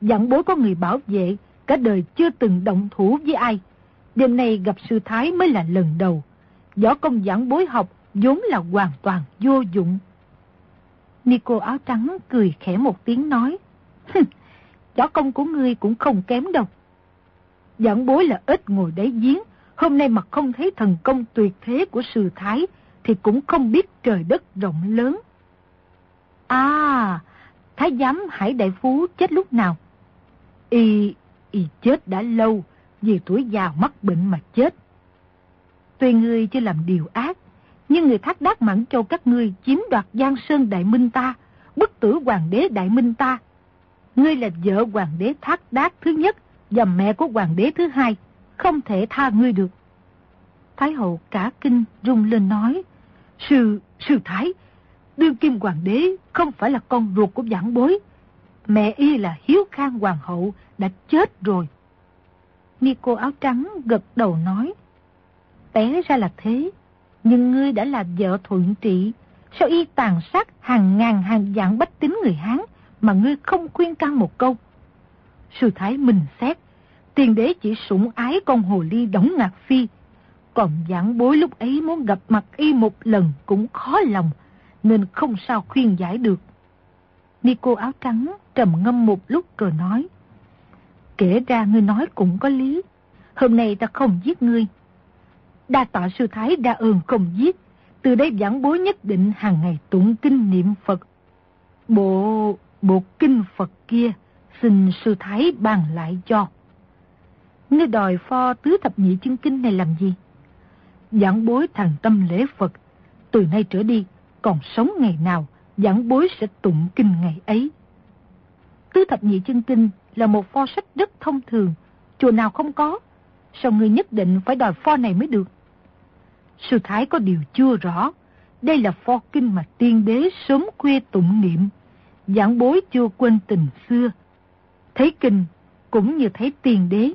giảng bối có người bảo vệ, cả đời chưa từng động thủ với ai. Đêm nay gặp sư Thái mới là lần đầu. Võ công giảng bối học vốn là hoàn toàn vô dụng. Nico áo trắng cười khẽ một tiếng nói. Võ công của ngươi cũng không kém đâu. Giảng bối là ít ngồi đáy giếng, hôm nay mà không thấy thần công tuyệt thế của sư thái, thì cũng không biết trời đất rộng lớn. À, thái giám Hải Đại Phú chết lúc nào? Y, y chết đã lâu, vì tuổi già mắc bệnh mà chết. Tuy ngươi chưa làm điều ác, nhưng người thác đác mãn châu các ngươi chiếm đoạt Giang Sơn Đại Minh ta, bức tử hoàng đế Đại Minh ta. Ngươi là vợ hoàng đế thác đác thứ nhất và mẹ của hoàng đế thứ hai, không thể tha ngươi được. Thái hậu cả kinh rung lên nói, Sư, sư Thái, đương kim hoàng đế không phải là con ruột của giảng bối. Mẹ y là hiếu khang hoàng hậu, đã chết rồi. Nico áo trắng gật đầu nói, té ra là thế, nhưng ngươi đã là vợ thuận trị, sao y tàn sát hàng ngàn hàng vạn bách tính người Hán mà ngươi không khuyên can một câu? Sư Thái mình xét, tiền đế chỉ sủng ái con hồ ly đóng ngạc phi, còn giảng bối lúc ấy muốn gặp mặt y một lần cũng khó lòng, nên không sao khuyên giải được. Nico áo trắng trầm ngâm một lúc rồi nói, kể ra ngươi nói cũng có lý, hôm nay ta không giết ngươi, Đa tọa sư thái đa ơn không giết. Từ đây giảng bối nhất định hàng ngày tụng kinh niệm Phật. Bộ, bộ kinh Phật kia, xin sư thái bàn lại cho. Ngươi đòi pho tứ thập nhị chân kinh này làm gì? Giảng bối thằng tâm lễ Phật, từ nay trở đi, còn sống ngày nào, giảng bối sẽ tụng kinh ngày ấy. Tứ thập nhị chân kinh là một pho sách rất thông thường, chùa nào không có, sao ngươi nhất định phải đòi pho này mới được? Sư Thái có điều chưa rõ. Đây là pho kinh mà tiên đế sớm khuya tụng niệm. Giảng bối chưa quên tình xưa. Thấy kinh cũng như thấy tiền đế.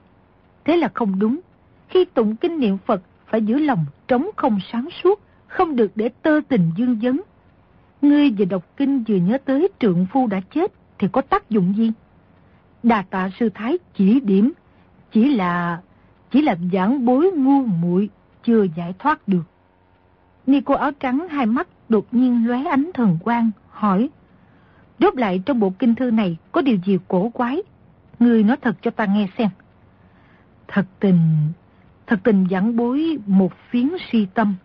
Thế là không đúng. Khi tụng kinh niệm Phật phải giữ lòng trống không sáng suốt, không được để tơ tình dương dấn. Ngươi vừa đọc kinh vừa nhớ tới trượng phu đã chết thì có tác dụng gì? Đà tạ sư thái chỉ điểm, chỉ là chỉ là giảng bối ngu muội chưa giải thoát được. Ni cô áo trắng hai mắt đột nhiên lóe ánh thần quang, hỏi. Rốt lại trong bộ kinh thư này có điều gì cổ quái? Ngươi nói thật cho ta nghe xem. Thật tình, thật tình giảng bối một phiến si tâm.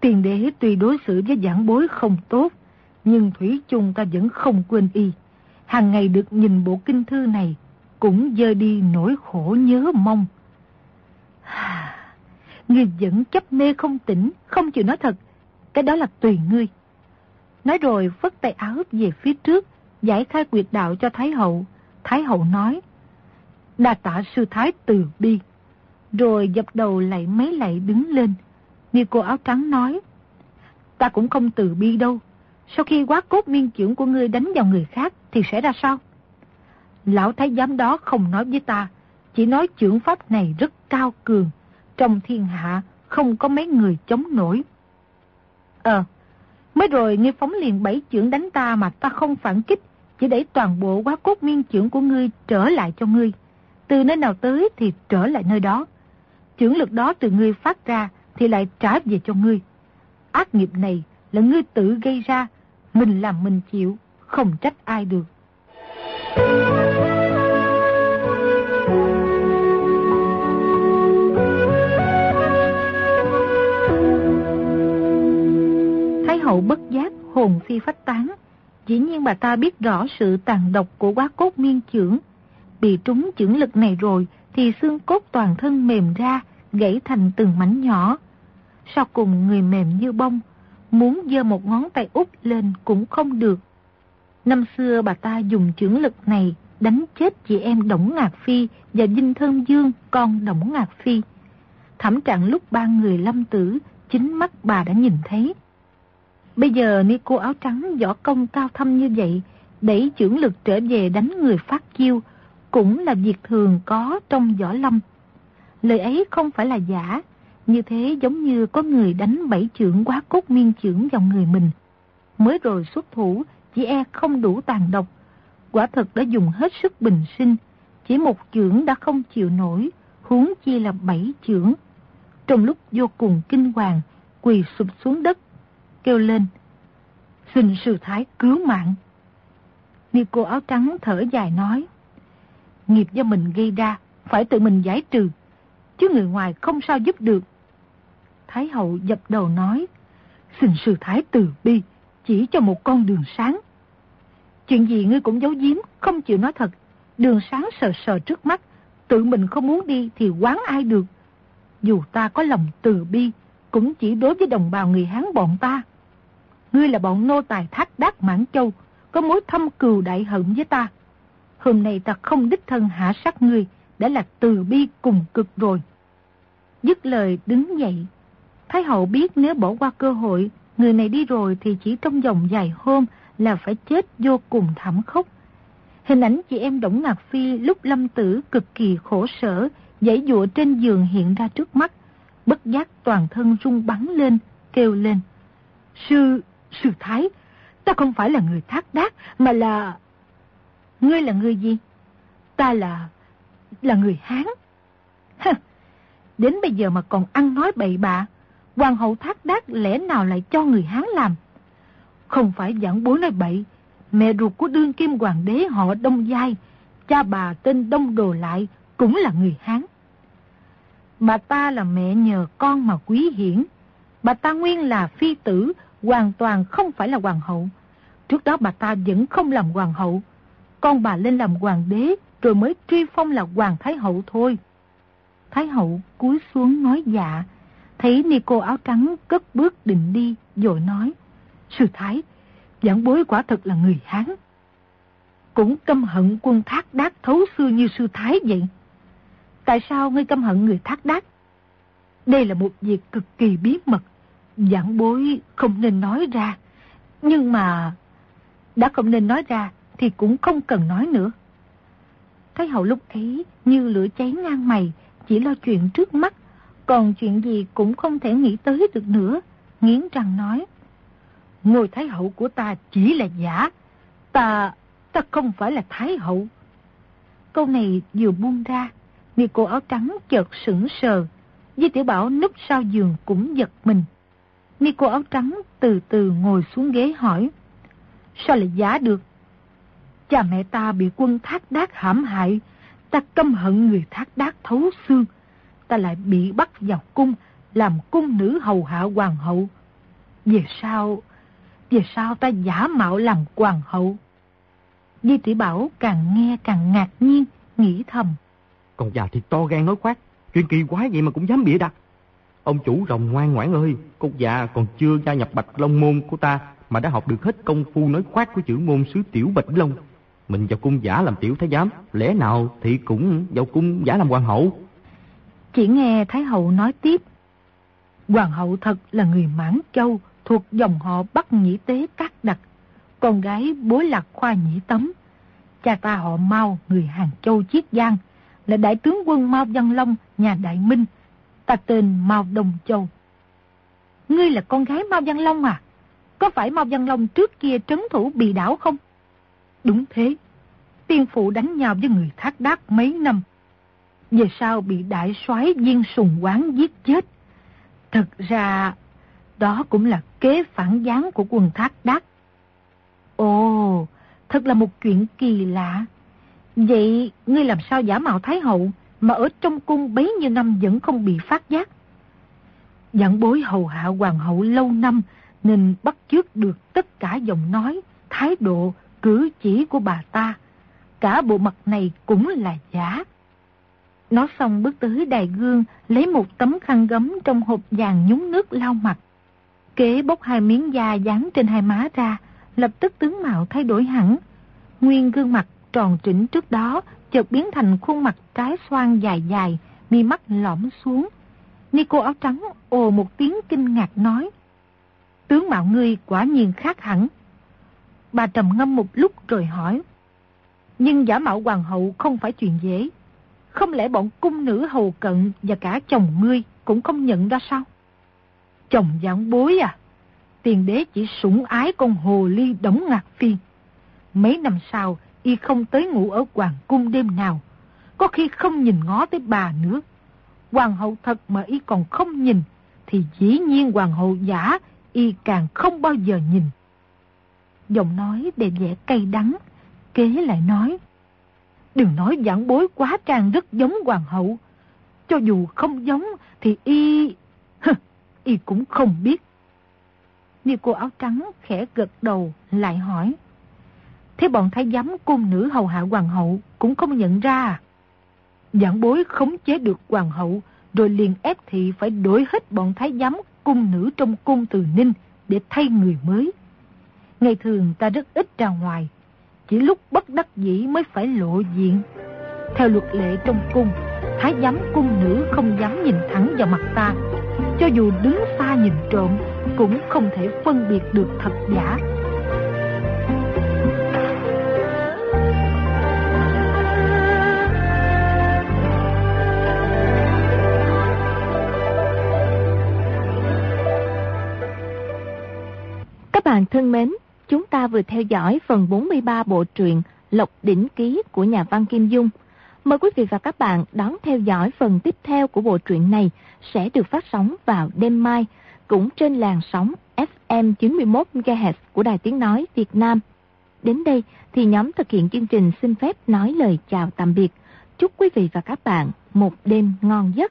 Tiền đế tuy đối xử với giảng bối không tốt, nhưng Thủy chung ta vẫn không quên y. Hàng ngày được nhìn bộ kinh thư này, cũng dơ đi nỗi khổ nhớ mong. Ngươi vẫn chấp mê không tỉnh, không chịu nói thật. Cái đó là tùy ngươi. Nói rồi phất tay áo về phía trước, giải khai quyệt đạo cho Thái Hậu. Thái Hậu nói, đa tạ sư Thái từ bi. Rồi dập đầu lại mấy lạy đứng lên. Như cô áo trắng nói, ta cũng không từ bi đâu. Sau khi quá cốt miên trưởng của ngươi đánh vào người khác thì sẽ ra sao? Lão thái giám đó không nói với ta, chỉ nói trưởng pháp này rất cao cường. Trong thiên hạ không có mấy người chống nổi. Ờ, mới rồi ngươi phóng liền bảy trưởng đánh ta mà ta không phản kích, chỉ để toàn bộ quá cốt miên trưởng của ngươi trở lại cho ngươi. Từ nơi nào tới thì trở lại nơi đó. Trưởng lực đó từ ngươi phát ra thì lại trả về cho ngươi. Ác nghiệp này là ngươi tự gây ra, mình làm mình chịu, không trách ai được. Thái hậu bất giác, hồn phi phách tán. Dĩ nhiên bà ta biết rõ sự tàn độc của quá cốt miên trưởng. Bị trúng trưởng lực này rồi thì xương cốt toàn thân mềm ra, gãy thành từng mảnh nhỏ. Sau cùng người mềm như bông, muốn giơ một ngón tay út lên cũng không được. Năm xưa bà ta dùng trưởng lực này đánh chết chị em Đổng Ngạc Phi và dinh Thơm Dương, con Đổng Ngạc Phi. Thảm trạng lúc ba người lâm tử, chính mắt bà đã nhìn thấy. Bây giờ ni cô áo trắng võ công cao thâm như vậy, đẩy trưởng lực trở về đánh người phát chiêu, cũng là việc thường có trong võ lâm. Lời ấy không phải là giả, như thế giống như có người đánh bảy trưởng quá cốt miên trưởng vào người mình. Mới rồi xuất thủ, chỉ e không đủ tàn độc. Quả thật đã dùng hết sức bình sinh, chỉ một trưởng đã không chịu nổi, huống chi là bảy trưởng. Trong lúc vô cùng kinh hoàng, quỳ sụp xuống đất, kêu lên. Xin sư thái cứu mạng. Ni cô áo trắng thở dài nói. Nghiệp do mình gây ra, phải tự mình giải trừ, chứ người ngoài không sao giúp được. Thái hậu dập đầu nói, xin sư thái từ bi, chỉ cho một con đường sáng. Chuyện gì ngươi cũng giấu giếm, không chịu nói thật. Đường sáng sờ sờ trước mắt, tự mình không muốn đi thì quán ai được. Dù ta có lòng từ bi, cũng chỉ đối với đồng bào người Hán bọn ta. Ngươi là bọn nô tài thác đác Mãn Châu, có mối thâm cừu đại hận với ta. Hôm nay ta không đích thân hạ sát ngươi, đã là từ bi cùng cực rồi. Dứt lời đứng dậy. Thái hậu biết nếu bỏ qua cơ hội, người này đi rồi thì chỉ trong vòng vài hôm là phải chết vô cùng thảm khốc. Hình ảnh chị em Đổng Ngạc Phi lúc lâm tử cực kỳ khổ sở, dãy dụa trên giường hiện ra trước mắt. Bất giác toàn thân rung bắn lên, kêu lên. Sư, sư thái, ta không phải là người thác đác, mà là... Ngươi là người gì? Ta là... là người Hán. Hừ, đến bây giờ mà còn ăn nói bậy bạ, hoàng hậu thác đác lẽ nào lại cho người Hán làm? Không phải giảng bối nói bậy, mẹ ruột của đương kim hoàng đế họ Đông Giai, cha bà tên Đông Đồ Lại cũng là người Hán. Bà ta là mẹ nhờ con mà quý hiển. Bà ta nguyên là phi tử, hoàn toàn không phải là hoàng hậu. Trước đó bà ta vẫn không làm hoàng hậu. Con bà lên làm hoàng đế rồi mới truy phong là hoàng thái hậu thôi. Thái hậu cúi xuống nói dạ, thấy ni cô áo trắng cất bước định đi, rồi nói. Sư Thái, giảng bối quả thật là người Hán. Cũng căm hận quân thác Đát thấu xưa như sư Thái vậy. Tại sao ngươi căm hận người thác Đát? Đây là một việc cực kỳ bí mật. Giảng bối không nên nói ra. Nhưng mà... Đã không nên nói ra thì cũng không cần nói nữa. Thái hậu lúc ấy như lửa cháy ngang mày, chỉ lo chuyện trước mắt, còn chuyện gì cũng không thể nghĩ tới được nữa. Nghiến răng nói. ngôi Thái Hậu của ta chỉ là giả. Ta, ta không phải là Thái Hậu. Câu này vừa buông ra, Ni cô áo trắng chợt sững sờ. Di Tiểu Bảo núp sau giường cũng giật mình. Ni cô áo trắng từ từ ngồi xuống ghế hỏi. Sao lại giả được? Cha mẹ ta bị quân thác đác hãm hại. Ta căm hận người thác đác thấu xương. Ta lại bị bắt vào cung, làm cung nữ hầu hạ hoàng hậu. Về sau, về sau ta giả mạo làm hoàng hậu. Di tử Bảo càng nghe càng ngạc nhiên, nghĩ thầm. Còn già thì to gan nói khoác, chuyện kỳ quái vậy mà cũng dám bịa đặt. Ông chủ rồng ngoan ngoãn ơi, cục già còn chưa gia nhập bạch long môn của ta mà đã học được hết công phu nói khoác của chữ môn sứ tiểu bạch long. Mình vào cung giả làm tiểu thái giám, lẽ nào thì cũng vào cung giả làm hoàng hậu. Chỉ nghe Thái Hậu nói tiếp. Hoàng hậu thật là người Mãn Châu, thuộc dòng họ Bắc Nhĩ Tế Cát Đặc. Con gái bối lạc khoa nhĩ tấm. Cha ta họ Mao, người Hàng Châu Chiết Giang, là đại tướng quân Mao Văn Long, nhà Đại Minh. Ta tên Mao Đông Châu. Ngươi là con gái Mao Văn Long à? Có phải Mao Văn Long trước kia trấn thủ bị đảo không? Đúng thế. Tiên phụ đánh nhau với người thác đác mấy năm. Về sau bị đại soái viên sùng quán giết chết. thật ra, đó cũng là kế phản gián của quân thác đác. Ồ, thật là một chuyện kỳ lạ. Vậy ngươi làm sao giả mạo Thái Hậu mà ở trong cung bấy nhiêu năm vẫn không bị phát giác? Giảng bối hầu hạ hoàng hậu lâu năm nên bắt chước được tất cả giọng nói, thái độ, cử chỉ của bà ta. Cả bộ mặt này cũng là giả. Nó xong bước tới đài gương, lấy một tấm khăn gấm trong hộp vàng nhúng nước lau mặt. Kế bốc hai miếng da dán trên hai má ra, lập tức tướng mạo thay đổi hẳn. Nguyên gương mặt tròn trĩnh trước đó chợt biến thành khuôn mặt trái xoan dài dài, mi mắt lõm xuống. Nico áo trắng ồ một tiếng kinh ngạc nói. Tướng mạo ngươi quả nhiên khác hẳn. Bà trầm ngâm một lúc rồi hỏi. Nhưng giả mạo hoàng hậu không phải chuyện dễ. Không lẽ bọn cung nữ hầu cận và cả chồng ngươi cũng không nhận ra sao? Chồng dạng bối à? Tiền đế chỉ sủng ái con hồ ly đống ngạc phi. Mấy năm sau, y không tới ngủ ở hoàng cung đêm nào. Có khi không nhìn ngó tới bà nữa. Hoàng hậu thật mà y còn không nhìn, thì dĩ nhiên hoàng hậu giả y càng không bao giờ nhìn. Giọng nói đẹp vẻ cay đắng, kế lại nói. Đừng nói giảng bối quá trang rất giống hoàng hậu. Cho dù không giống thì y... y cũng không biết. Ni cô áo trắng khẽ gật đầu lại hỏi. Thế bọn thái giám cung nữ hầu hạ hoàng hậu cũng không nhận ra à? Giảng bối khống chế được hoàng hậu rồi liền ép thị phải đổi hết bọn thái giám cung nữ trong cung từ ninh để thay người mới. Ngày thường ta rất ít ra ngoài, chỉ lúc bất đắc dĩ mới phải lộ diện. Theo luật lệ trong cung, thái giám cung nữ không dám nhìn thẳng vào mặt ta. Cho dù đứng xa nhìn trộm, cũng không thể phân biệt được thật giả. Bạn thân mến, chúng ta vừa theo dõi phần 43 bộ truyện Lộc Đỉnh Ký của nhà văn Kim Dung. Mời quý vị và các bạn đón theo dõi phần tiếp theo của bộ truyện này sẽ được phát sóng vào đêm mai, cũng trên làn sóng FM 91MHz của Đài Tiếng Nói Việt Nam. Đến đây thì nhóm thực hiện chương trình xin phép nói lời chào tạm biệt. Chúc quý vị và các bạn một đêm ngon giấc.